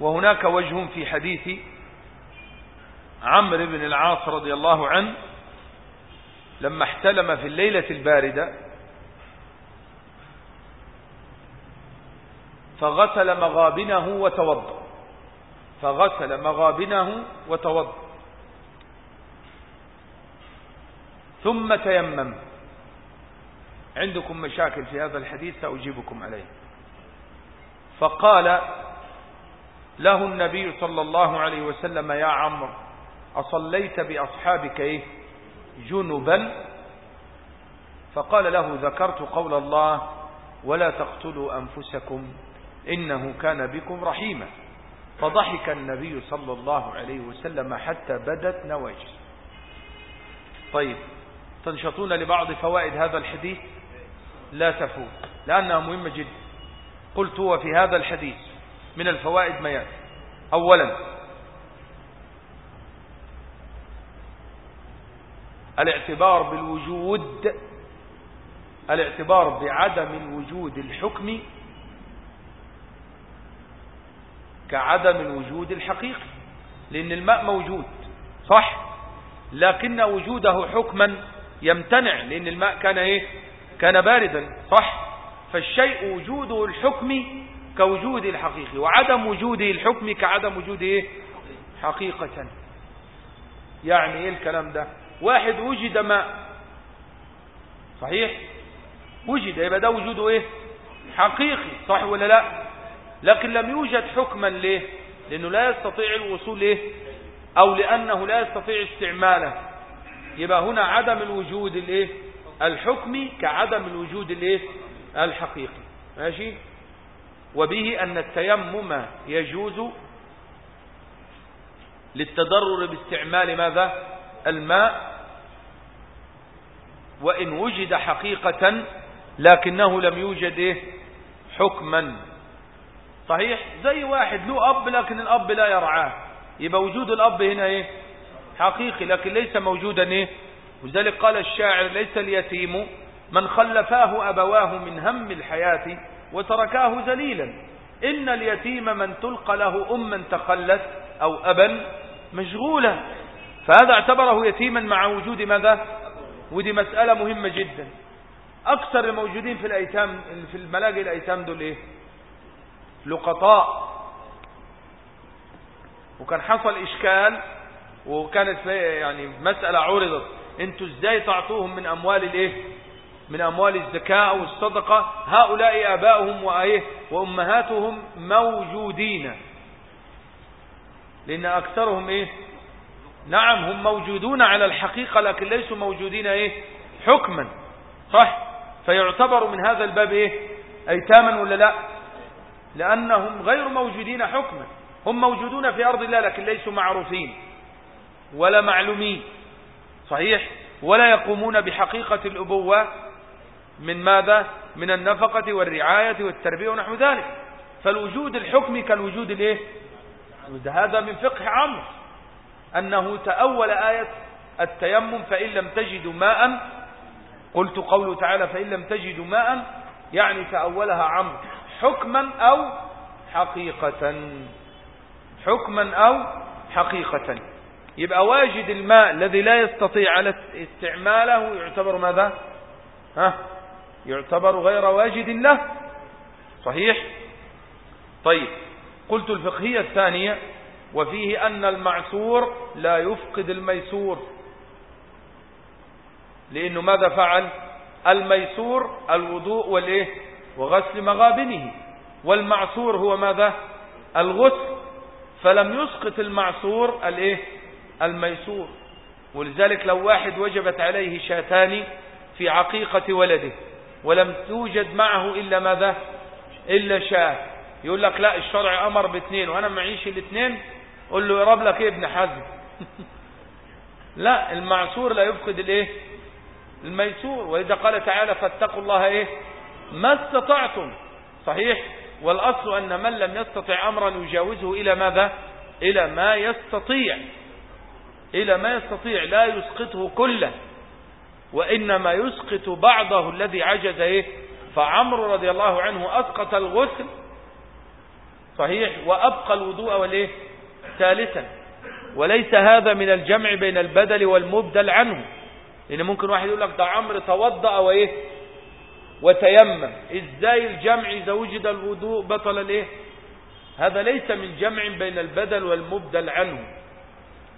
وهناك وجه في حديث عمرو بن العاص رضي الله عنه لما احتلم في الليلة الباردة فغسل مغابنه وتوضأ. فغسل مغابنه وتوضأ. ثم تيمم. عندكم مشاكل في هذا الحديث سأجيبكم عليه. فقال له النبي صلى الله عليه وسلم يا عمرو أصليت بأصحابك إيه؟ جنبا. فقال له ذكرت قول الله ولا تقتلوا أنفسكم إنه كان بكم رحيما. فضحك النبي صلى الله عليه وسلم حتى بدت نواجس طيب تنشطون لبعض فوائد هذا الحديث؟ لا تفوت لأنها مهمة جدا. قلت هو في هذا الحديث من الفوائد ما يأتي. أولا الاعتبار بالوجود الاعتبار بعدم وجود الحكم كعدم الوجود الحقيقي لأن الماء موجود صح؟ لكن وجوده حكما يمتنع لأن الماء كان إيه؟ كان باردا صح؟ فالشيء وجوده الحكمي كوجود الحقيقي وعدم وجوده الحكمي كعدم وجوده إيه؟ حقيقة. يعني إيه الكلام ده؟ واحد وجد ماء صحيح؟ وجد يبقى ده وجوده إيه؟ حقيقي صح ولا لا؟ لكن لم يوجد حكما ليه؟ لأنه لا يستطيع الوصول إيه؟ أو لأنه لا يستطيع استعماله. يبقى هنا عدم الوجود الإيه؟ الحكمي كعدم الوجود الإيه؟ الحقيقي. ماشي؟ وبه أن التيمم يجوز للتضرر باستعمال ماذا؟ الماء وإن وجد حقيقة لكنه لم يوجد إيه؟ حكما. صحيح؟ زي واحد له أب لكن الأب لا يرعاه. يبقى وجود الأب هنا إيه؟ حقيقي لكن ليس موجودا إيه؟ وذلك قال الشاعر ليس اليتيم من خلفاه أبواه من هم الحياة وتركاه ذليلا. إن اليتيم من تلقى له أما تخلت أو أبا مشغولا. فهذا اعتبره يتيما مع وجود ماذا؟ ودي مسألة مهمة جدا. أكثر الموجودين في الأيتام في الملاجئ الأيتام دول إيه؟ لقطاء. وكان حصل إشكال وكانت يعني مسألة عرضت. أنتوا إزاي تعطوهم من أموال الإيه؟ من أموال الزكاة والصدقة هؤلاء آباؤهم وإيه؟ وأمهاتهم موجودين. لأن أكثرهم إيه؟ نعم هم موجودون على الحقيقة لكن ليسوا موجودين إيه؟ حكما. صح؟ فيعتبر من هذا الباب إيه؟ أيتاما ولا لا؟ لأنهم غير موجودين حكما. هم موجودون في أرض الله لكن ليسوا معروفين ولا معلومين. صحيح؟ ولا يقومون بحقيقة الأبوة من ماذا؟ من النفقة والرعاية والتربية ونحو ذلك. فالوجود الحكمي كالوجود الإيه؟ هذا من فقه عمرو أنه تأول آية التيمم فإن لم تجدوا ماء قلت قوله تعالى فإن لم تجدوا ماء يعني تأولها عمرو. حكما أو حقيقة. حكما أو حقيقة. يبقى واجد الماء الذي لا يستطيع على استعماله يعتبر ماذا؟ ها؟ يعتبر غير واجد له. صحيح؟ طيب. قلت الفقهية الثانية وفيه أن المعسور لا يفقد الميسور. لأنه ماذا فعل؟ الميسور الوضوء والإيه؟ وغسل مغابنه. والمعسور هو ماذا؟ الغسل. فلم يسقط المعسور الإيه؟ الميسور. ولذلك لو واحد وجبت عليه شاتان في عقيقة ولده ولم توجد معه إلا ماذا؟ إلا شاة. يقول لك لا الشرع أمر باثنين وأنا معيش الاثنين قل له يرب لك إيه ابن حزم؟ لا المعسور لا يفقد الإيه؟ الميسور. وإذا قال تعالى فاتقوا الله إيه؟ ما استطعتم. صحيح؟ والأصل أن من لم يستطع أمرا يجاوزه إلى ماذا؟ إلى ما يستطيع. إلى ما يستطيع. لا يسقطه كله. وإنما يسقط بعضه الذي عجز إيه؟ فعمر رضي الله عنه أسقط الغسل. صحيح؟ وأبقى الوضوء والإيه؟ ثالثا. وليس هذا من الجمع بين البدل والمبدل عنه. لأن ممكن واحد يقول لك ده عمر توضأ وإيه؟ وتيمم. إزاي الجمع إذا وجد الوضوء بطل الإيه؟ هذا ليس من جمع بين البدل والمبدل عنه.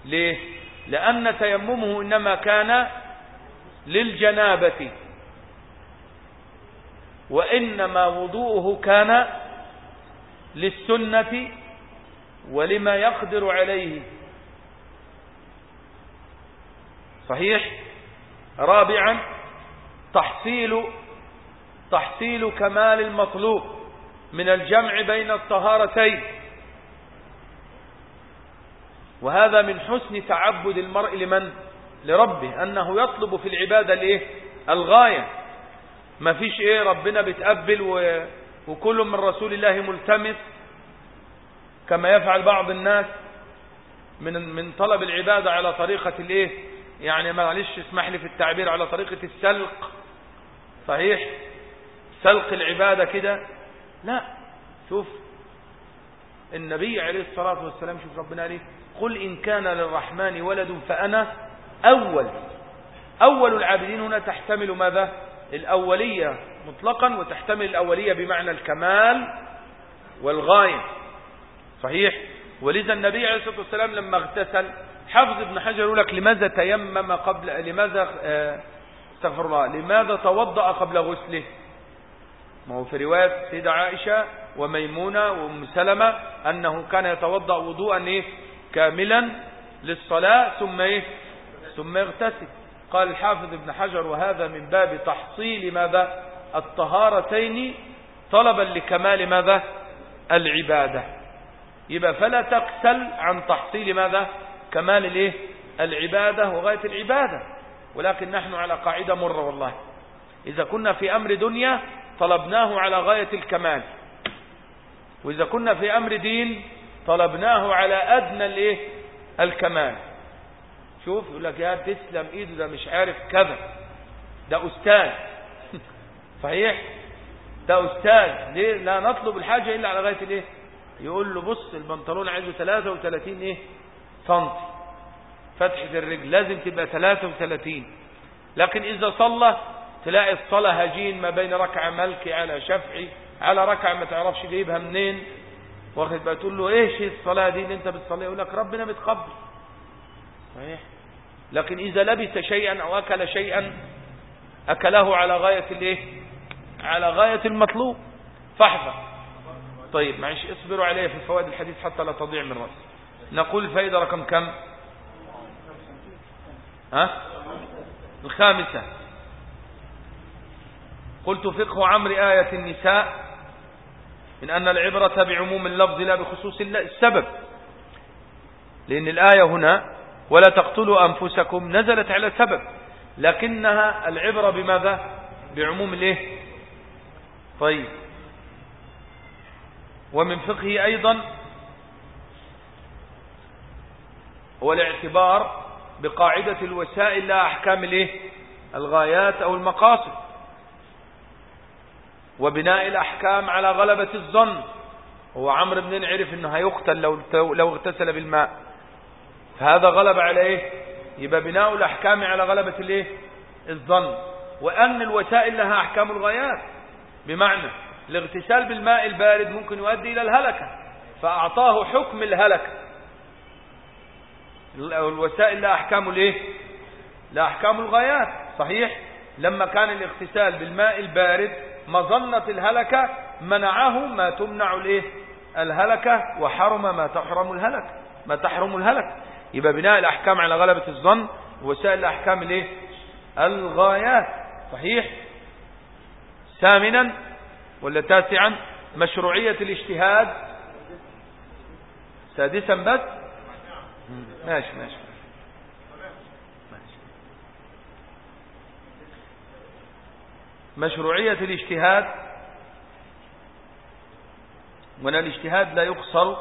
ليه؟ لأن تيممه إنما كان للجنابة. وإنما وضوءه كان للسنة ولما يقدر عليه. صحيح؟ رابعا تحصيل تحصيل كمال المطلوب من الجمع بين الطهارتين. وهذا من حسن تعبد المرء لمن؟ لربه أنه يطلب في العبادة الإيه؟ الغاية. ما فيش إيه؟ ربنا بتقبل. وكل من رسول الله ملتمس. كما يفعل بعض الناس من من طلب العبادة على طريقة الإيه؟ يعني معلش اسمح لي في التعبير على طريقة السلق. صحيح؟ سلق العبادة كده؟ لا. شوف النبي عليه الصلاة والسلام شوف ربنا عليه قل إن كان للرحمن ولد فأنا أول. أول العابدين هنا تحتمل ماذا؟ الأولية مطلقا وتحتمل الأولية بمعنى الكمال والغاية. صحيح. ولذا النبي عليه الصلاة والسلام لما اغتسل حفظ ابن حجر يقول لك لماذا تيمم قبل لماذا آه، استغفر الله لماذا توضأ قبل غسله؟ ما هو في رواية سيدة عائشة وميمونة وأم سلمة أنه كان يتوضأ وضوءا إيه؟ كاملا للصلاة ثم إيه؟ ثم يغتسل قال الحافظ ابن حجر وهذا من باب تحصيل ماذا؟ الطهارتين طلبا لكمال ماذا؟ العبادة. يبقى فلا تكسل عن تحصيل ماذا؟ كمال الإيه؟ العبادة وغاية العبادة. ولكن نحن على قاعدة مرة والله. إذا كنا في أمر دنيا طلبناه على غاية الكمال. وإذا كنا في أمر دين طلبناه على أدنى الإيه؟ الكمال. شوف يقول لك يا تسلم إيده ده مش عارف كذا. ده أستاذ. صحيح؟ ده أستاذ. ليه؟ لا نطلب الحاجة إلا على غاية الإيه؟ يقول له بص البنطلون عايزه 33 إيه؟ سنتي. فتحة الرجل لازم تبقى 33 لكن إذا صلى تلاقي الصلاة هجين ما بين ركعة ملكي على شفعي على ركعة ما تعرفش جايبها منين. واخد بقى تقول له إيش الصلاة دي اللي أنت بتصليها؟ يقول لك ربنا بتقبل. صحيح؟ لكن إذا لبس شيئا أو أكل شيئا أكله على غاية الإيه؟ على غاية المطلوب. فاحذر. طيب معلش اصبروا عليه في فوائد الحديث حتى لا تضيع من رأسي نقول الفائدة رقم كم؟ ها؟ الخامسة. قلت فقه عمر آية النساء من أن العبرة بعموم اللفظ لا بخصوص السبب. لأن الآية هنا ولا تقتلوا أنفسكم نزلت على سبب. لكنها العبرة بماذا؟ بعموم الإيه؟ طيب. ومن فقهه أيضا هو الاعتبار بقاعدة الوسائل لا أحكام الإيه؟ الغايات أو المقاصد. وبناء الأحكام على غلبة الظن. هو عمرو بن عرف إنه هيقتل لو لو اغتسل بالماء. فهذا غلب على إيه؟ يبقى بناء الأحكام على غلبة الإيه؟ الظن. وأن الوسائل لها أحكام الغايات. بمعنى الاغتسال بالماء البارد ممكن يؤدي إلى الهلكة فأعطاه حكم الهلكة. الوسائل لها أحكام الإيه؟ لا أحكام الغايات. صحيح؟ لما كان الاغتسال بالماء البارد مظنة الهلكة منعه ما تمنع الإيه؟ الهلكة وحرم ما تحرم الهلك. ما تحرم الهلك. يبقى بناء الأحكام على غلبة الظن وسائل الأحكام الإيه؟ الغايات. صحيح؟ ثامنا ولا تاسعا مشروعية الاجتهاد؟ سادسا بس؟ ماشي ماشي. مشروعية الاجتهاد؟ وأن الاجتهاد لا يقصر.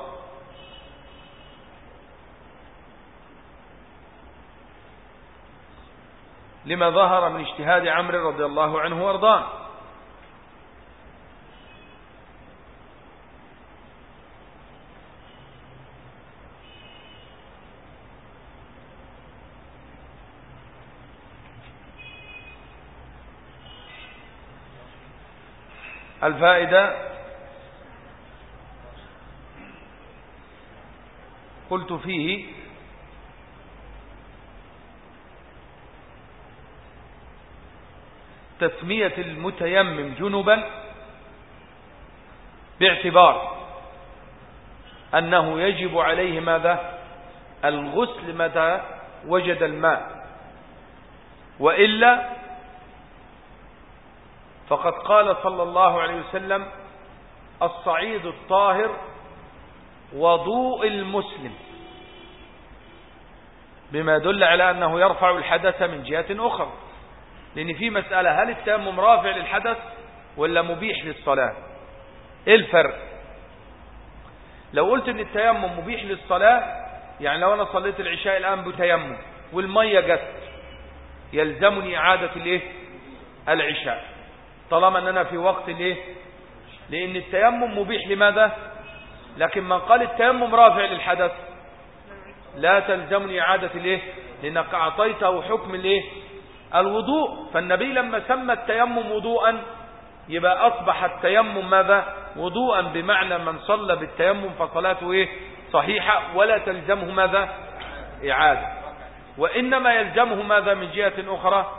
لما ظهر من اجتهاد عمرو رضي الله عنه وأرضاه. الفائدة قلت فيه تسمية المتيمم جنبا باعتبار أنه يجب عليه ماذا؟ الغسل متى وجد الماء وإلا فقد قال صلى الله عليه وسلم الصعيد الطاهر وضوء المسلم. بما يدل على أنه يرفع الحدث من جهة أخرى. لأن في مسألة هل التيمم رافع للحدث ولا مبيح للصلاة؟ إيه الفرق؟ لو قلت إن التيمم مبيح للصلاة يعني لو أنا صليت العشاء الآن بتيمم والمية جت يلزمني إعادة الإيه؟ العشاء. طالما ان أنا في وقت الايه لأن التيمم مبيح. لماذا؟ لكن من قال التيمم رافع للحدث. لا تلزمني إعادة الايه لأنك أعطيته حكم الايه الوضوء. فالنبي لما سمى التيمم وضوءا يبقى أصبح التيمم ماذا؟ وضوءا بمعنى من صلى بالتيمم فصلاته إيه؟ صحيحة. ولا تلزمه ماذا؟ إعادة. وإنما يلزمه ماذا من جهة أخرى؟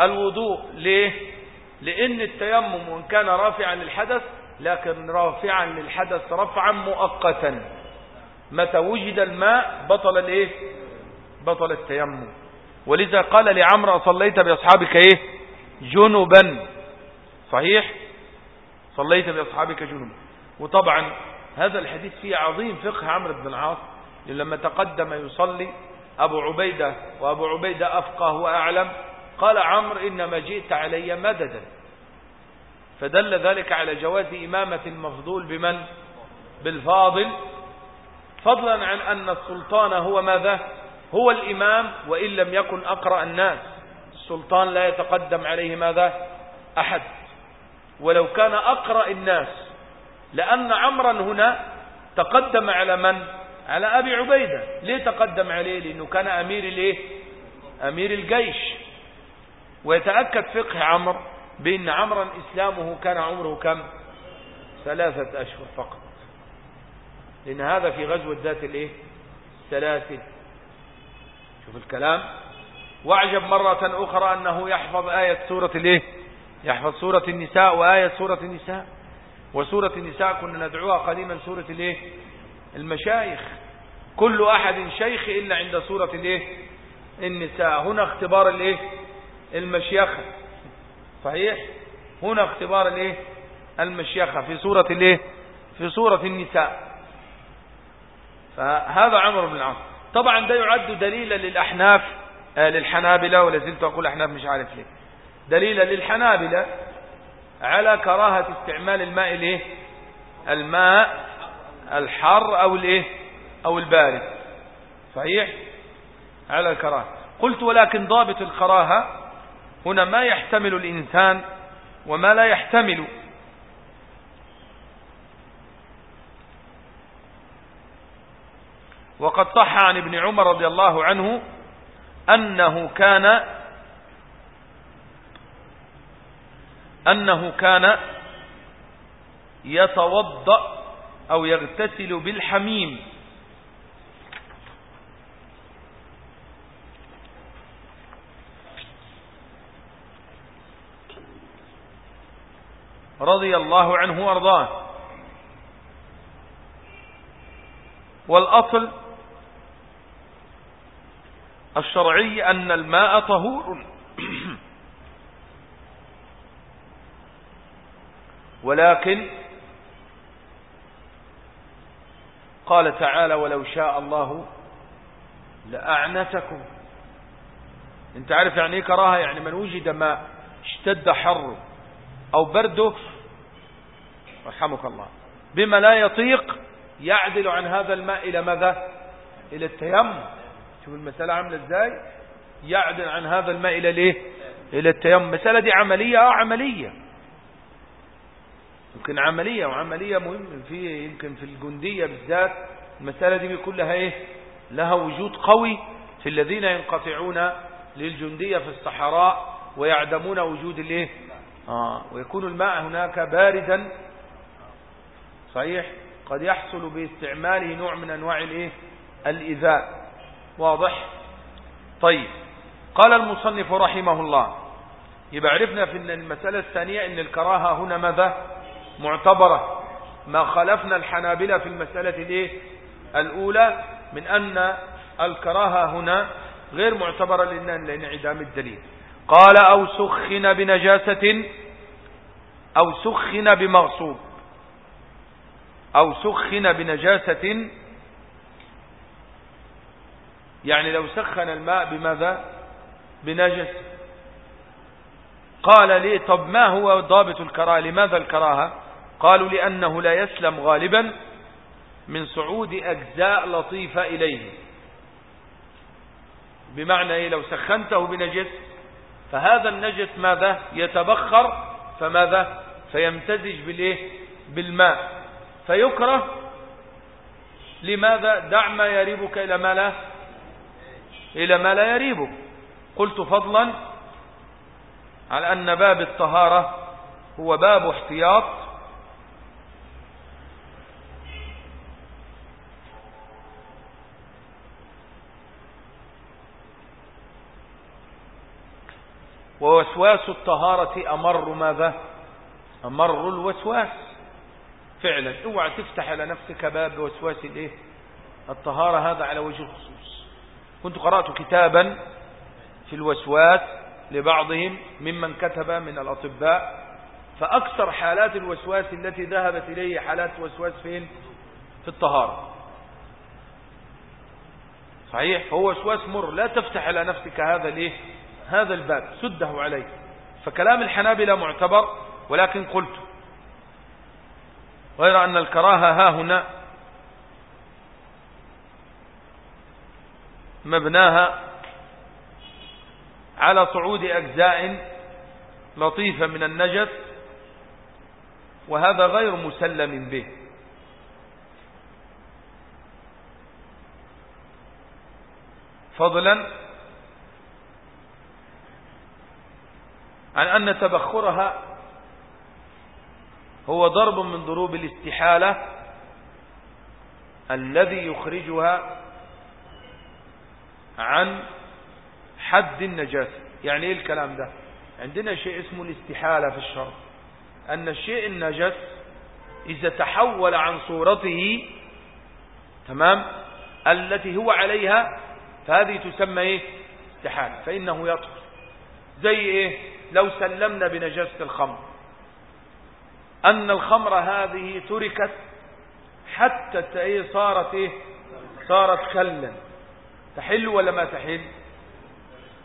الوضوء. ليه؟ لأن التيمم وإن كان رافعا للحدث لكن رافعا للحدث رفعا مؤقتا. متى وجد الماء بطل الإيه؟ بطل التيمم. ولذا قال لعمر صليت بأصحابك إيه؟ جنبا. صحيح؟ صليت بأصحابك جنبا. وطبعا هذا الحديث فيه عظيم فقه عمرو بن العاص لما تقدم يصلي أبو عبيدة وأبو عبيدة أفقه وأعلم قال عمرو إنما جئت علي مددا. فدل ذلك على جواز إمامة المفضول بمن؟ بالفاضل. فضلا عن أن السلطان هو ماذا؟ هو الإمام وإن لم يكن أقرأ الناس. السلطان لا يتقدم عليه ماذا؟ أحد. ولو كان أقرأ الناس لأن عمرا هنا تقدم على من؟ على أبي عبيدة. ليه تقدم عليه؟ لأنه كان أمير الإيه؟ أمير الجيش. ويتأكد فقه عمر بأن عمرا إسلامه كان عمره كم؟ ثلاثة أشهر فقط. لأن هذا في غزوة ذات الإيه؟ سلاسل شوف الكلام. واعجب مرة أخرى أنه يحفظ آية سورة الإيه؟ يحفظ سورة النساء وآية سورة النساء. وسورة النساء كنا ندعوها قديما سورة الإيه؟ المشايخ. كل أحد شيخ إلا عند سورة الإيه؟ النساء. هنا اختبار الإيه؟ المشيخة. صحيح؟ هنا اختبار الايه؟ المشيخة في سورة الايه؟ في سورة النساء. فهذا عمر بن العاص. طبعا ده يعد دليلا للأحناف آه للحنابلة ولا زلت أقول أحناف مش عارف ليه. دليلا للحنابلة على كراهة استعمال الماء الايه؟ الماء الحر أو الايه؟ أو البارد. صحيح؟ على الكراهة. قلت ولكن ضابط الكراهة هنا ما يحتمل الإنسان وما لا يحتمل. وقد صح عن ابن عمر رضي الله عنه أنه كان أنه كان يتوضأ أو يغتسل بالحميم. رضي الله عنه وأرضاه. والأصل الشرعي أن الماء طهور. ولكن قال تعالى ولو شاء الله لأعنتكم. انت عارف يعني إيه كراهة؟ يعني من وجد ماء اشتد حره أو برده رحمك الله. بما لا يطيق يعدل عن هذا الماء إلى ماذا؟ إلى التيمم. شوف المسألة عاملة إزاي؟ يعدل عن هذا الماء إلى الإيه؟ إلى التيمم. المسألة دي عملية آه عملية. يمكن عملية وعملية مهم في يمكن في الجندية بالذات. المسألة دي بيكون لها إيه؟ لها وجود قوي في الذين ينقطعون للجندية في الصحراء ويعدمون وجود الإيه؟ آه ويكون الماء هناك باردا صحيح قد يحصل باستعماله نوع من أنواع الإيه؟ الإيذاء. واضح؟ طيب. قال المصنف رحمه الله يبقى عرفنا في المسألة الثانية إن الكراهة هنا ماذا؟ معتبرة. ما خلفنا الحنابلة في المسألة الإيه؟ الأولى من أن الكراهة هنا غير معتبرة لانعدام الدليل. قال أو سخن بنجاسة أو سخن بمغصوب. أو سخن بنجاسة. يعني لو سخن الماء بماذا؟ بنجس. قال لي طب ما هو ضابط الكراهة؟ لماذا الكراهة؟ قالوا لأنه لا يسلم غالبا من صعود أجزاء لطيفة إليه. بمعنى إيه؟ لو سخنته بنجس فهذا النجس ماذا؟ يتبخر فماذا؟ فيمتزج بالإيه؟ بالماء. فيكره. لماذا؟ دع ما يريبك إلى ما لا إلى ما لا يريبك. قلت فضلا على أن باب الطهارة هو باب احتياط. ووسواس الطهارة أمر ماذا؟ أمر الوسواس. فعلا. اوعى تفتح على نفسك باب وسواس الايه؟ الطهارة. هذا على وجه الخصوص. كنت قرأت كتابا في الوسواس لبعضهم ممن كتب من الأطباء فأكثر حالات الوسواس التي ذهبت إليه حالات وسواس فين؟ في الطهارة. صحيح؟ فهو وسواس مر. لا تفتح على نفسك هذا الإيه؟ هذا الباب. سده عليك فكلام الحنابلة معتبر ولكن قلت غير أن الكراهة ها هنا مبناها على صعود أجزاء لطيفة من النجس وهذا غير مسلم به. فضلا عن أن تبخرها هو ضرب من ضروب الاستحالة الذي يخرجها عن حد النجاسة يعني إيه الكلام ده؟ عندنا شيء اسمه الاستحالة في الشرع. أن الشيء النجس إذا تحول عن صورته تمام التي هو عليها فهذه تسمى إيه؟ استحالة. فإنه يطهر. زي إيه؟ لو سلمنا بنجاسة الخمر. أن الخمر هذه تركت حتى صارت إيه؟ صارت خلا تحل ولا ما تحل؟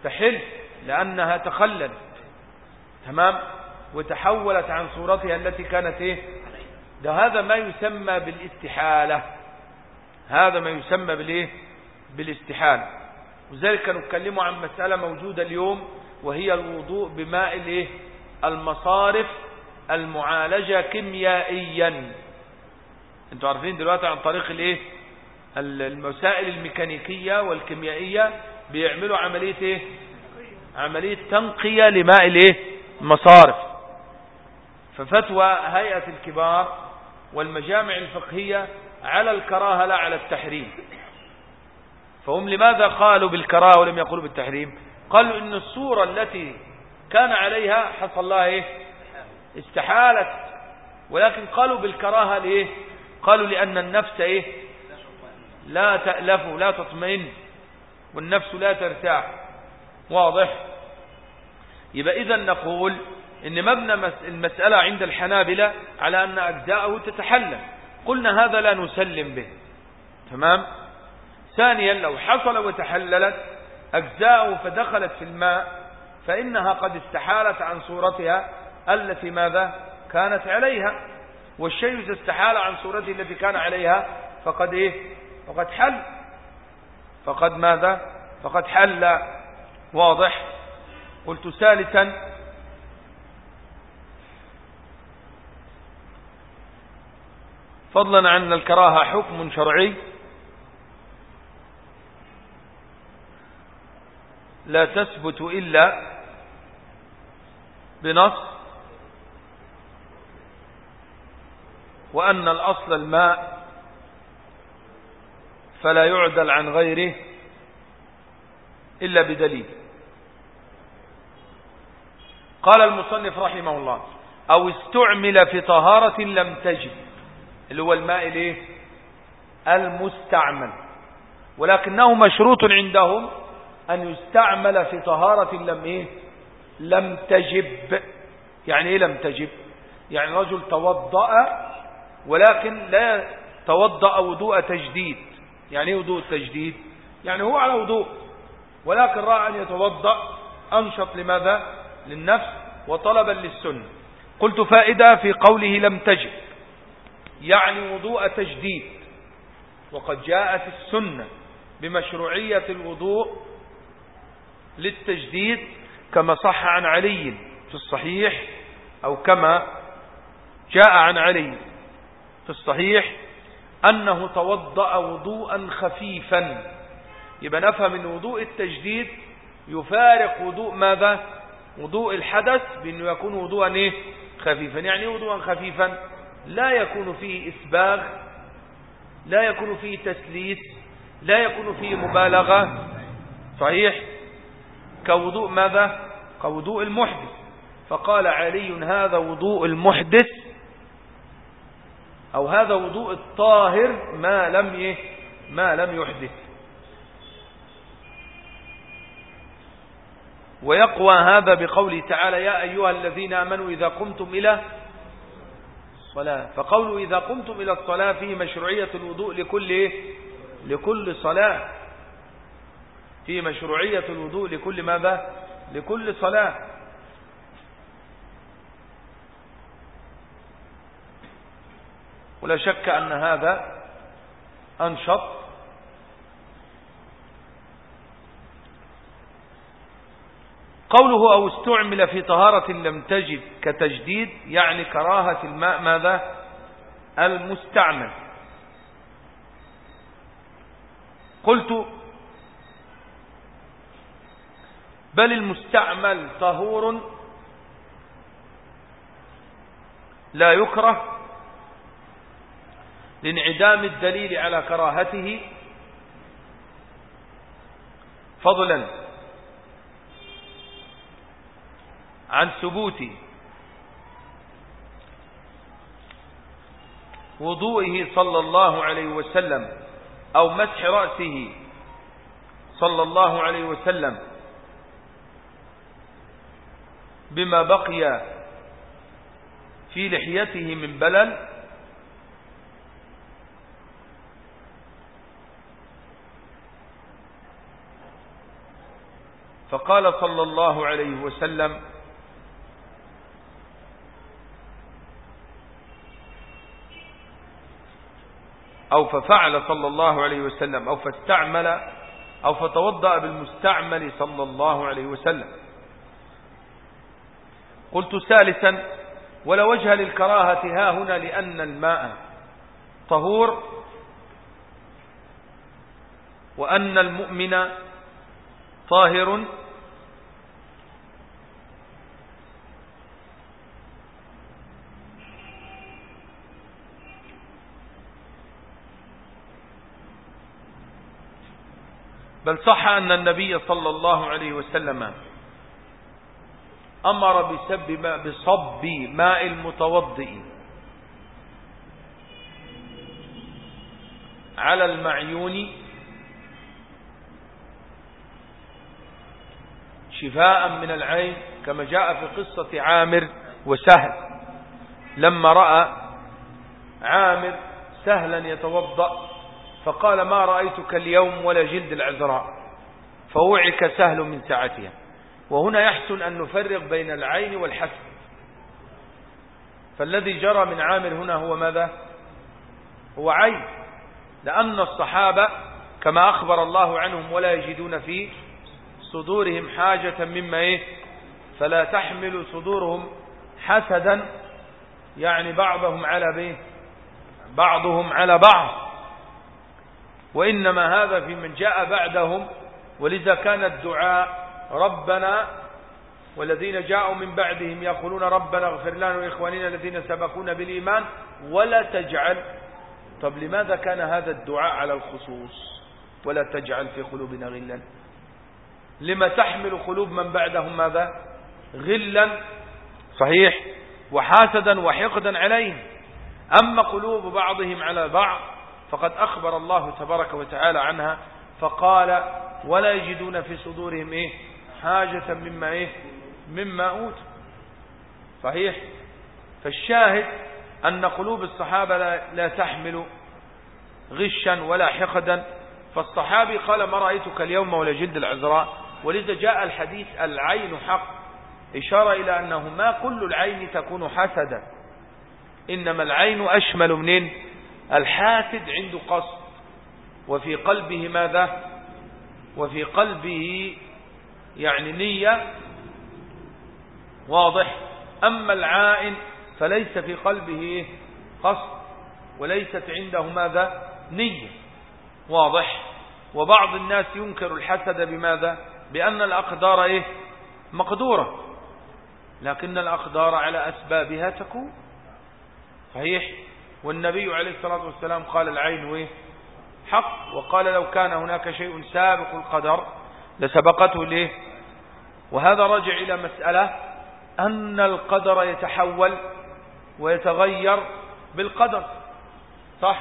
تحل لأنها تخلت تمام؟ وتحولت عن صورتها التي كانت إيه؟ ده هذا ما يسمى بالاستحالة هذا ما يسمى بالإيه؟ بالاستحالة وذلك كانوا عن مسألة موجودة اليوم وهي الوضوء بماء الإيه؟ المصارف المعالجة كيميائيا. أنتوا عارفين دلوقتي عن طريق الايه؟ المسائل الميكانيكية والكيميائية بيعملوا عملية إيه؟ عملية تنقية لماء الايه؟ المصارف. ففتوى هيئة الكبار والمجامع الفقهية على الكراهة لا على التحريم. فهم لماذا قالوا بالكراهة ولم يقولوا بالتحريم؟ قالوا إن الصورة التي كان عليها حصل لها إيه؟ استحالت. ولكن قالوا بالكراهة ليه قالوا لأن النفس إيه؟ لا تألف لا تطمئن والنفس لا ترتاح. واضح؟ يبقى إذا نقول إن مبنى المسألة عند الحنابلة على أن أجزاءه تتحلل. قلنا هذا لا نسلم به. تمام؟ ثانيا لو حصل وتحللت أجزاءه فدخلت في الماء فإنها قد استحالت عن صورتها التي ماذا؟ كانت عليها. والشيء إذا استحال عن صورته التي كان عليها فقد إيه؟ فقد حل. فقد ماذا؟ فقد حل. واضح؟ قلت ثالثا. فضلا عن الكراهة حكم شرعي. لا تثبت إلا بنص وأن الأصل الماء فلا يعدل عن غيره إلا بدليل. قال المصنف رحمه الله أو استعمل في طهارة لم تجب اللي هو الماء الإيه؟ المستعمل. ولكنه مشروط عندهم أن يستعمل في طهارة لم إيه؟ لم تجب. يعني إيه لم تجب؟ يعني رجل توضأ ولكن لا توضأ وضوء تجديد. يعني إيه وضوء التجديد يعني هو على وضوء ولكن رأى أن يتوضأ أنشط لماذا؟ للنفس وطلبا للسنة. قلت فائدة في قوله لم تجب يعني وضوء تجديد. وقد جاءت السنة بمشروعية الوضوء للتجديد كما صح عن علي في الصحيح أو كما جاء عن علي. في الصحيح أنه توضأ وضوءا خفيفا. يبقى نفهم من وضوء التجديد يفارق وضوء ماذا؟ وضوء الحدث بأنه يكون وضوءا إيه؟ خفيفا. يعني وضوءا خفيفا لا يكون فيه إسباغ لا يكون فيه تسليس لا يكون فيه مبالغة. صحيح؟ كوضوء ماذا؟ كوضوء المحدث. فقال علي هذا وضوء المحدث أو هذا وضوء الطاهر ما لم يه ما لم يحدث. ويقوى هذا بقوله تعالى يا أيها الذين آمنوا إذا قمتم إلى الصلاة. فقوله إذا قمتم إلى الصلاة فيه مشروعية الوضوء لكل إيه؟ لكل صلاة. فيه مشروعية الوضوء لكل ماذا؟ لكل صلاة. ولا شك أن هذا أنشط. قوله أو استعمل في طهارة لم تجد كتجديد يعني كراهة الماء ماذا؟ المستعمل. قلت بل المستعمل طهور لا يكره لانعدام الدليل على كراهته فضلا عن ثبوت وضوئه صلى الله عليه وسلم أو مسح رأسه صلى الله عليه وسلم بما بقي في لحيته من بلل فقال صلى الله عليه وسلم أو ففعل صلى الله عليه وسلم أو فاستعمل أو فتوضأ بالمستعمل صلى الله عليه وسلم. قلت ثالثا ولا وجه للكراهة ها هنا لأن الماء طهور وأن المؤمن طاهر بل صح أن النبي صلى الله عليه وسلم أمر بسب ماء بصب ماء المتوضئ على المعيون شفاء من العين كما جاء في قصة عامر وسهل. لما رأى عامر سهلا يتوضأ فقال ما رأيتك اليوم ولا جلد العذراء؟ فوعك سهل من ساعتها وهنا يحسن أن نفرق بين العين والحسن. فالذي جرى من عامر هنا هو ماذا؟ هو عين. لأن الصحابة كما أخبر الله عنهم ولا يجدون في صدورهم حاجة مما إيه؟ فلا تحمل صدورهم حسدا. يعني بعضهم على بيه بعضهم على بعض. وإنما هذا في من جاء بعدهم ولذا كان الدعاء ربنا والذين جاءوا من بعدهم يقولون ربنا اغفر لنا وإخواننا الذين سبقونا بالإيمان ولا تجعل. طب لماذا كان هذا الدعاء على الخصوص؟ ولا تجعل في قلوبنا غلا. لما تحمل قلوب من بعدهم ماذا؟ غلا صحيح وحاسدا وحقدا عليهم. أما قلوب بعضهم على بعض فقد أخبر الله تبارك وتعالى عنها فقال ولا يجدون في صدورهم إيه؟ حاجة مما إيه؟ مما أوت. صحيح؟ فالشاهد أن قلوب الصحابة لا, لا تحمل غشا ولا حقدا. فالصحابي قال ما رأيتك اليوم ولا جلد العذراء؟ ولذا جاء الحديث العين حق. إشارة إلى أنه ما كل العين تكون حسدا. إنما العين أشمل منين؟ الحاسد عنده قصد. وفي قلبه ماذا؟ وفي قلبه يعني نية. واضح. أما العائن فليس في قلبه قصد وليست عنده ماذا؟ نية. واضح. وبعض الناس ينكر الحسد بماذا؟ بأن الأقدار إيه؟ مقدورة. لكن الأقدار على أسبابها تكون. صحيح؟ والنبي عليه الصلاة والسلام قال العين حق. وقال لو كان هناك شيء سابق القدر لسبقته ليه؟ وهذا رجع إلى مسألة أن القدر يتحول ويتغير بالقدر. صح؟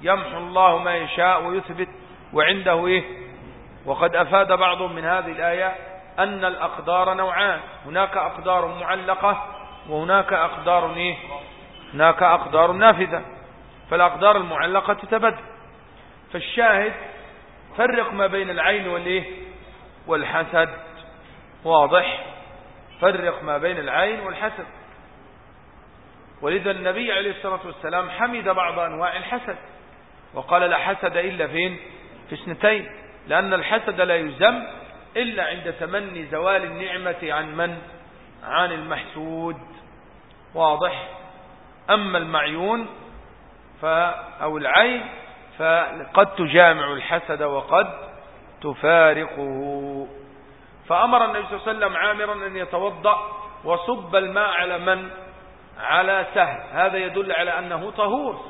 يمحو الله ما يشاء ويثبت. وعنده إيه؟ وقد أفاد بعضهم من هذه الآية أن الأقدار نوعان. هناك أقدار معلقة وهناك أقدار إيه؟ هناك أقدار نافذة فالأقدار المعلقة تتبدل. فالشاهد فرق ما بين العين والإيه؟ والحسد. واضح؟ فرق ما بين العين والحسد. ولذا النبي عليه الصلاة والسلام حمد بعض أنواع الحسد وقال لا حسد إلا فين؟ في اثنتين لأن الحسد لا يزم إلا عند تمني زوال النعمة عن من؟ عن المحسود. واضح؟ أما المعيون ف أو العين فقد تجامع الحسد وقد تفارقه. فأمر النبي صلى الله عليه وسلم عامرا أن يتوضأ وصب الماء على من؟ على سهل. هذا يدل على أنه طهور.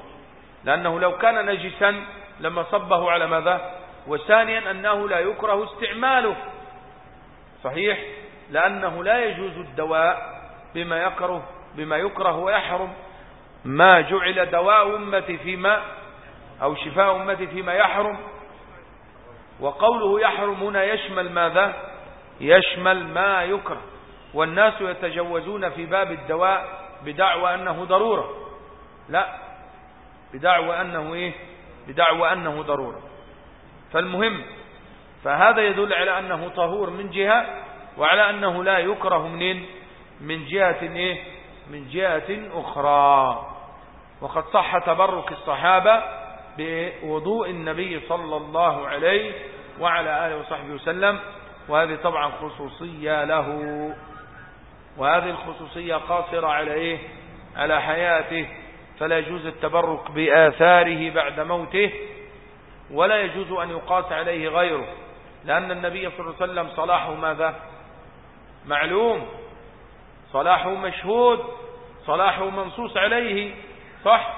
لأنه لو كان نجسا لما صبه على ماذا؟ وثانيا أنه لا يكره استعماله. صحيح؟ لأنه لا يجوز الدواء بما يكره بما يكره ويحرم. ما جعل دواء أمتي فيما أو شفاء أمتي فيما يحرم. وقوله يحرم هنا يشمل ماذا؟ يشمل ما يكره. والناس يتجوزون في باب الدواء بدعوى أنه ضرورة. لا بدعوى أنه إيه؟ بدعوى أنه ضرورة. فالمهم فهذا يدل على أنه طهور من جهة وعلى أنه لا يكره منين؟ من جهة إيه؟ من جهة أخرى. وقد صح تبرك الصحابة بوضوء النبي صلى الله عليه وعلى آله وصحبه وسلم وهذه طبعا خصوصية له وهذه الخصوصية قاصرة على إيه على حياته فلا يجوز التبرك بآثاره بعد موته ولا يجوز أن يقاس عليه غيره لأن النبي صلى الله عليه وسلم صلاحه ماذا؟ معلوم صلاحه مشهود صلاحه منصوص عليه صح؟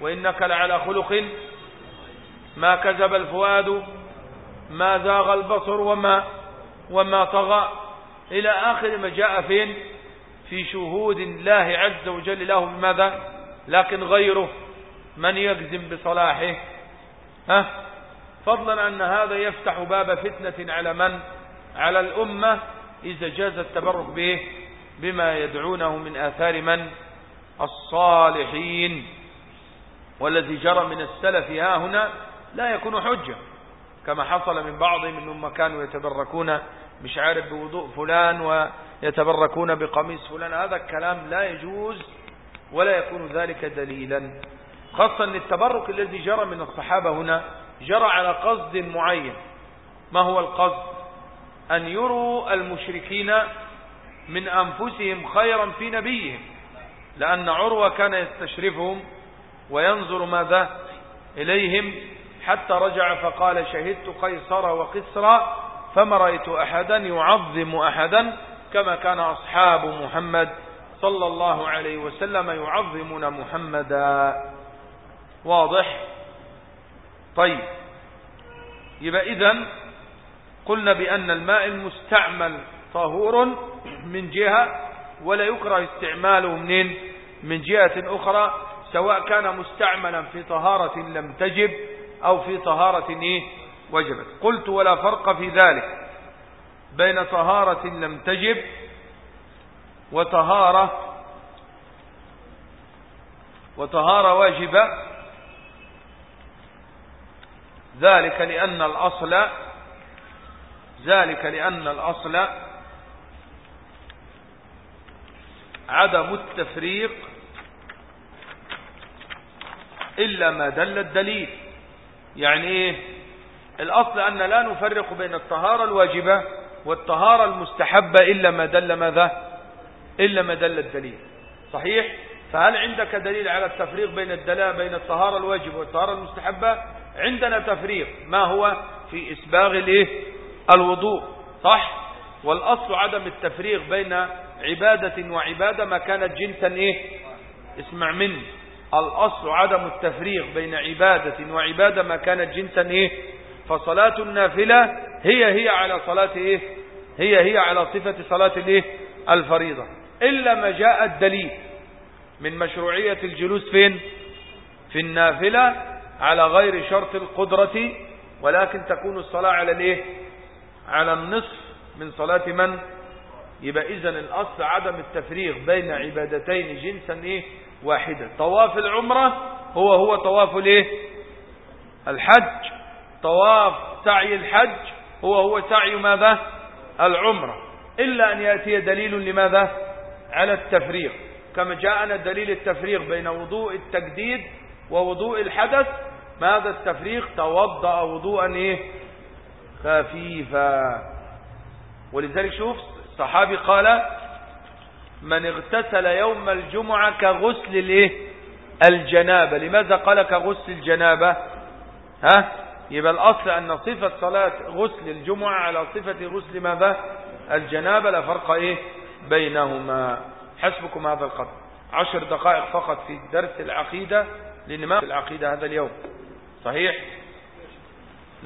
وإنك لعلى خلق. ما كذب الفؤاد ما زاغ البصر وما وما طغى. إلى آخر ما جاء فين؟ في شهود الله عز وجل له. بماذا؟ لكن غيره. من يجزم بصلاحه؟ ها؟ فضلا أن هذا يفتح باب فتنة على من؟ على الأمة إذا جاز التبرك به بما يدعونه من آثار من؟ الصالحين والذي جرى من السلف ها هنا لا يكون حجة كما حصل من بعضهم إنهم كانوا يتبركون مش عارف بوضوء فلان ويتبركون بقميص فلان. هذا الكلام لا يجوز ولا يكون ذلك دليلا خاصة ان التبرك الذي جرى من الصحابة هنا جرى على قصد معين. ما هو القصد؟ أن يروا المشركين من أنفسهم خيرا في نبيهم. لأن عروة كان يستشرفهم وينظر ماذا إليهم. حتى رجع فقال شهدت قيصر وقسرا فما رأيت أحدا يعظم أحدا كما كان أصحاب محمد صلى الله عليه وسلم يعظمون محمدا. واضح؟ طيب. يبقى إذن قلنا بأن الماء المستعمل طهور من جهة ولا يكره استعماله منين؟ من جهة أخرى سواء كان مستعملا في طهارة لم تجب أو في طهارة إيه؟ وجبت. قلت ولا فرق في ذلك بين طهارة لم تجب وطهارة وطهارة واجبة. ذلك لأن الأصل ذلك لأن الأصل عدم التفريق إلا ما دل الدليل. يعني إيه؟ الأصل أن لا نفرق بين الطهارة الواجبة والطهارة المستحبة إلا ما دل ماذا؟ إلا ما دل الدليل. صحيح؟ فهل عندك دليل على التفريق بين الدلاء بين الطهارة الواجب والطهارة المستحبة؟ عندنا تفريق. ما هو؟ في إسباغ الإيه؟ الوضوء. صح؟ والأصل عدم التفريق بين عبادة وعبادة ما كانت جنسا إيه؟ اسمع مني. الأصل عدم التفريق بين عبادة وعبادة ما كانت جنسا إيه؟ فصلاة النافلة هي هي على صلاة إيه؟ هي هي على صفة صلاة الإيه؟ الفريضة. إلا ما جاء الدليل من مشروعية الجلوس فين؟ في النافلة على غير شرط القدرة ولكن تكون الصلاة على الإيه؟ على النصف من صلاة من؟ يبقى اذا الأصل عدم التفريق بين عبادتين جنسا إيه؟ واحدة. طواف العمرة هو هو طواف الإيه؟ الحج. طواف سعي الحج هو هو سعي ماذا؟ العمرة. إلا أن يأتي دليل لماذا؟ على التفريق كما جاءنا دليل التفريق بين وضوء التجديد ووضوء الحدث ماذا التفريق توضأ وضوءا إيه؟ خفيفا. ولذلك شوف الصحابي قال من اغتسل يوم الجمعة كغسل الإيه؟ الجنابة. لماذا قال كغسل الجنابة؟ ها؟ يبقى الأصل أن صفة صلاة غسل الجمعة على صفة غسل ماذا؟ الجنابة لا فرق إيه؟ بينهما. حسبكم هذا القدر. عشر دقائق فقط في درس العقيدة لأن ما العقيدة هذا اليوم. صحيح؟